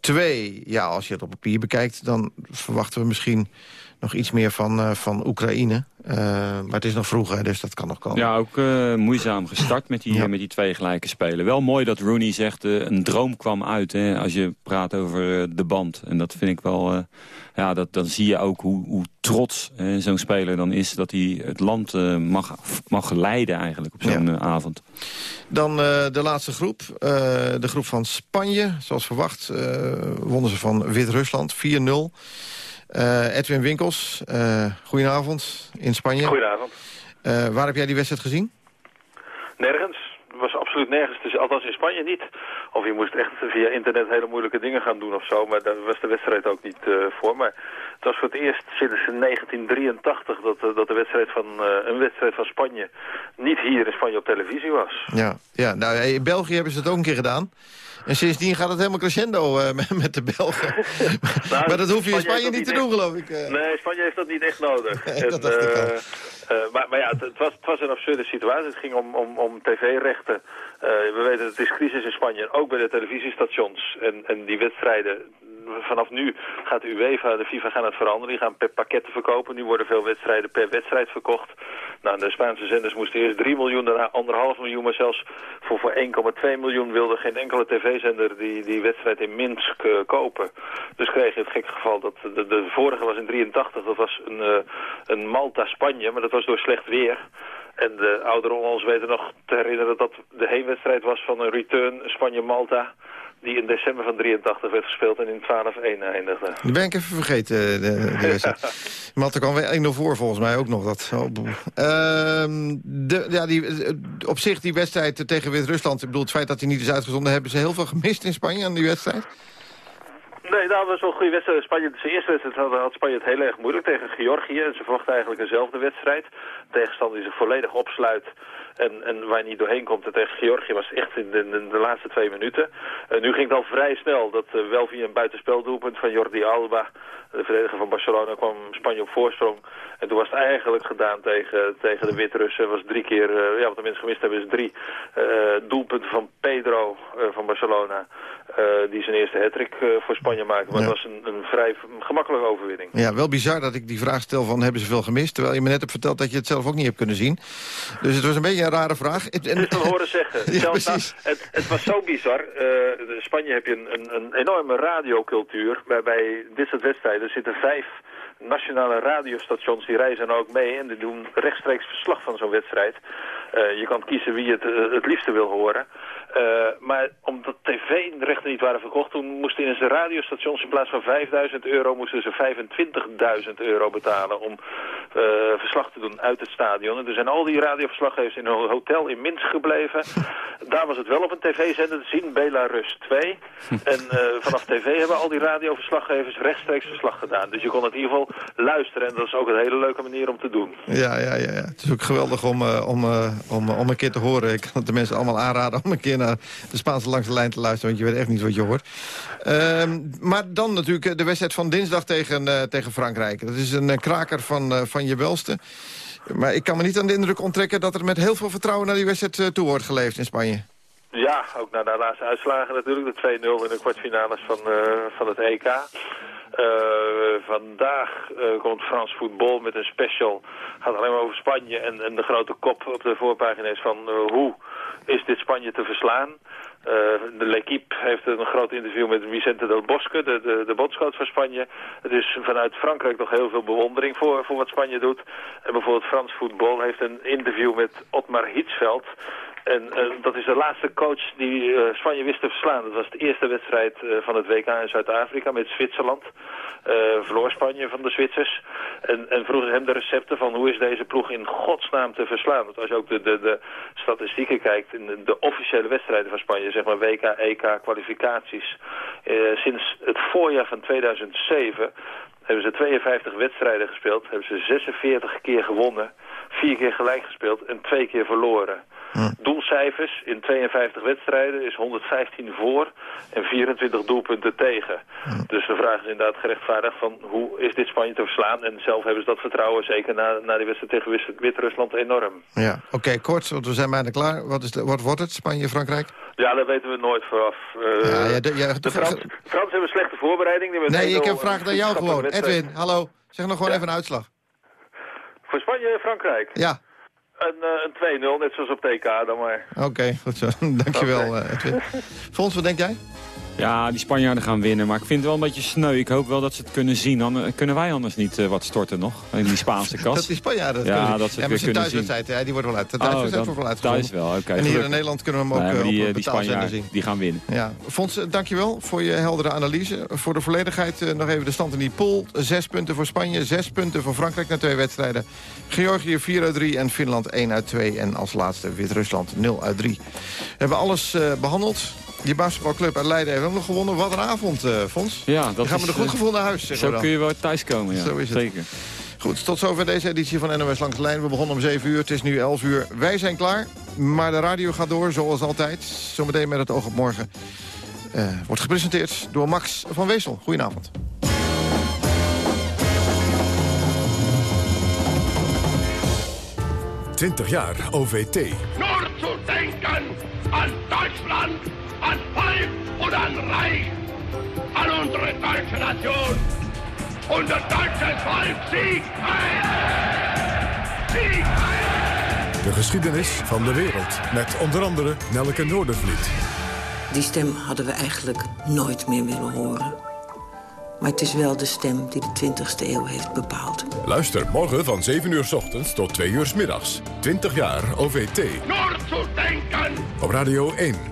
2. Ja, als je het op papier bekijkt, dan verwachten we misschien nog iets meer van, uh, van Oekraïne. Uh, maar het is nog vroeg, hè, dus dat kan nog komen. Ja, ook uh, moeizaam gestart met die, ja. met die twee gelijke spelen. Wel mooi dat Rooney zegt, een droom kwam uit hè, als je praat over de band. En dat vind ik wel, ja, dat, dan zie je ook hoe, hoe trots zo'n speler dan is... dat hij het land mag, mag leiden eigenlijk op zo'n ja. avond. Dan de laatste groep, de groep van Spanje. Zoals verwacht wonnen ze van Wit-Rusland, 4-0. Uh, Edwin Winkels, uh, goedenavond in Spanje. Goedenavond. Uh, waar heb jij die wedstrijd gezien? Nergens. Het was absoluut nergens. Dus, althans in Spanje niet. Of je moest echt via internet hele moeilijke dingen gaan doen of zo. Maar daar was de wedstrijd ook niet voor. Maar het was voor het eerst sinds 1983 dat, dat de wedstrijd van, een wedstrijd van Spanje niet hier in Spanje op televisie was. Ja, ja nou, in België hebben ze het ook een keer gedaan. En sindsdien gaat het helemaal crescendo uh, met de Belgen. nou, maar dat hoef je in Spanje, niet te doen, geloof ik. Uh. Nee, Spanje heeft dat niet echt nodig. Nee, en, dat dacht ik al. Uh, maar, maar, ja, het, het, was, het was een absurde situatie. Het ging om, om, om tv-rechten. We weten, het is crisis in Spanje. Ook bij de televisiestations. En, en die wedstrijden vanaf nu gaat de UEFA, de FIFA gaan het veranderen. Die gaan per pakketten verkopen. Nu worden veel wedstrijden per wedstrijd verkocht. Nou, de Spaanse zenders moesten eerst 3 miljoen, daarna anderhalf miljoen. Maar zelfs voor, voor 1,2 miljoen wilde geen enkele tv-zender die, die wedstrijd in Minsk uh, kopen. Dus kreeg je het gekke geval dat de, de vorige was in 83. Dat was een, uh, een Malta-Spanje, maar dat was door slecht weer. En de ouderen ons weten nog te herinneren dat de heenwedstrijd was van een return Spanje-Malta die in december van 83 werd gespeeld en in 12-1 eindigde. Dat ben ik even vergeten, de, de wedstrijd. Malta kwam weer 1-0 voor volgens mij ook nog. Dat. Oh, uh, de, ja, die, op zich die wedstrijd tegen Wit-Rusland, ik bedoel het feit dat hij niet is uitgezonden, hebben ze heel veel gemist in Spanje aan die wedstrijd? Nee, dat was wel een goede wedstrijd. Spanje, zijn eerste wedstrijd had, Spanje het heel erg moeilijk tegen Georgië. En ze verwachten eigenlijk eenzelfde wedstrijd. Tegenstander die zich volledig opsluit en, en waar je niet doorheen komt. En tegen Georgië was echt in de, de, de laatste twee minuten. Uh, nu ging het al vrij snel. Dat uh, wel via een buitenspeldoelpunt van Jordi Alba, de verdediger van Barcelona, kwam Spanje op voorsprong. En toen was het eigenlijk gedaan tegen, tegen de Wit-Russen. was drie keer, uh, ja, wat de mensen gemist hebben is drie doelpunten van Pedro van Barcelona. die zijn eerste hattrick voor Spanje maakte. Maar ja. het was een, een vrij gemakkelijke overwinning. Ja, wel bizar dat ik die vraag stel van hebben ze veel gemist. Terwijl je me net hebt verteld dat je het zelf ook niet hebt kunnen zien. Dus het was een beetje een rare vraag. Het is wel horen zeggen. ja, precies. Het, het, was zo bizar. In Spanje heb je een, een, een enorme radiocultuur. Waarbij dit soort wedstrijden zitten vijf nationale radiostations die reizen ook mee en die doen rechtstreeks verslag van zo'n wedstrijd. Uh, je kan kiezen wie het uh, het liefste wil horen. Uh, maar omdat tv-rechten niet waren verkocht, toen moesten in zijn radiostations in plaats van 5000 euro, moesten ze 25.000 euro betalen om verslag te doen uit het stadion. En er zijn al die radioverslaggevers in een hotel in Minsk gebleven. Daar was het wel op een tv-zender te zien, Belarus 2. En vanaf tv hebben al die radioverslaggevers rechtstreeks verslag gedaan. Dus je kon het in ieder geval luisteren. En dat is ook een hele leuke manier om te doen. Ja, ja, ja. ja. Het is ook geweldig om, om, om, om een keer te horen. Ik kan het de mensen allemaal aanraden om een keer naar de Spaanse langs de lijn te luisteren. Want je weet echt niet wat je hoort. Uh, maar dan natuurlijk de wedstrijd van dinsdag tegen, uh, tegen Frankrijk. Dat is een kraker van, van je welste. Maar ik kan me niet aan de indruk onttrekken dat er met heel veel vertrouwen naar die wedstrijd toe wordt geleefd in Spanje. Ja, ook na de laatste uitslagen natuurlijk. De 2-0 in de kwartfinales van, van het EK. Uh, vandaag uh, komt Frans voetbal met een special. Gaat alleen maar over Spanje en, en de grote kop op de voorpagina is van uh, hoe is dit Spanje te verslaan. de L'Equipe heeft een groot interview met Vicente del Bosque, de, de, de bondscoach van Spanje. Het is vanuit Frankrijk nog heel veel bewondering voor, voor wat Spanje doet. En bijvoorbeeld Frans voetbal heeft een interview met Otmar Hitzveld. En dat is de laatste coach die Spanje wist te verslaan. Dat was de eerste wedstrijd van het WK in Zuid-Afrika met Zwitserland. Verloor Spanje van de Zwitsers. En, en vroegen hem de recepten van hoe is deze ploeg in godsnaam te verslaan. Want als je ook de, de, de statistieken kijkt in de, de, officiële wedstrijden van Spanje, zeg maar WK, EK, kwalificaties. sinds het voorjaar van 2007 hebben ze 52 wedstrijden gespeeld. Hebben ze 46 keer gewonnen, vier keer gelijk gespeeld en twee keer verloren. Hm. Doelcijfers in 52 wedstrijden is 115 voor en 24 doelpunten tegen. Hm. Dus de vraag is inderdaad gerechtvaardigd van hoe is dit Spanje te verslaan? En zelf hebben ze dat vertrouwen, zeker na, na die wedstrijd tegen Wit-Rusland, enorm. Ja, oké, kort, want we zijn bijna klaar. Wat, is de, wat wordt het, Spanje-Frankrijk? Ja, dat weten we nooit vooraf. Uh, ja, ja, de, ja, de, Frans, Frans hebben slechte voorbereiding. nee, ik heb een vraag naar jou gewoon. Edwin, hallo. Zeg nog gewoon even een uitslag. Voor Spanje en Frankrijk? Ja. Een, uh, een 2-0, net zoals op TK dan maar. Oké, okay, goed zo. Dankjewel, okay. uh, Edwin. Fons, wat denk jij? Ja, die Spanjaarden gaan winnen. Maar ik vind het wel een beetje sneu. Ik hoop wel dat ze het kunnen zien. Dan kunnen wij anders niet uh, wat storten nog. In die Spaanse kast. dat die Spanjaarden ja, kunnen dat ze ja, het weer kunnen zien. Ja, die wordt wel uit. De thuiswedstrijd oh, wordt wel uitgezonden. Thuis wel, oké. Okay, en hier in Nederland kunnen we hem ook nee, die, op die Spanjaarden zien. Die gaan winnen. Ja. Fons, dankjewel voor je heldere analyse. Voor de volledigheid uh, nog even de stand in die pool. Zes punten voor Spanje, zes punten voor Frankrijk na twee wedstrijden. Georgië 4 uit 3 en Finland 1 uit 2. En als laatste Wit-Rusland 0 uit 3. We hebben alles uh, behandeld. Die basketbalclub uit Leiden heeft ook nog gewonnen. Wat een avond, uh, Fons. Ja, dat Dan gaan we er goed gevoel naar huis, Zo kun je wel thuiskomen, ja. Zo is het. Zeker. Goed, tot zover deze editie van NOS Langs de Lijn. We begonnen om 7 uur, het is nu 11 uur. Wij zijn klaar, maar de radio gaat door, zoals altijd. Zometeen met het oog op morgen. Uh, wordt gepresenteerd door Max van Weesel. Goedenavond. Twintig jaar OVT. Nur zu denken aan Duitsland, aan Volk und aan Reich. an unsere deutsche Nation! Unser deutsches Volk siegt heil! Siegt heil! De geschiedenis van de wereld. Met onder andere Nelke Noordervliet. Die stem hadden we eigenlijk nooit meer willen horen. Maar het is wel de stem die de 20e eeuw heeft bepaald. Luister morgen van 7 uur s ochtends tot 2 uur s middags. 20 jaar OVT. Nur zu denken! Op Radio 1.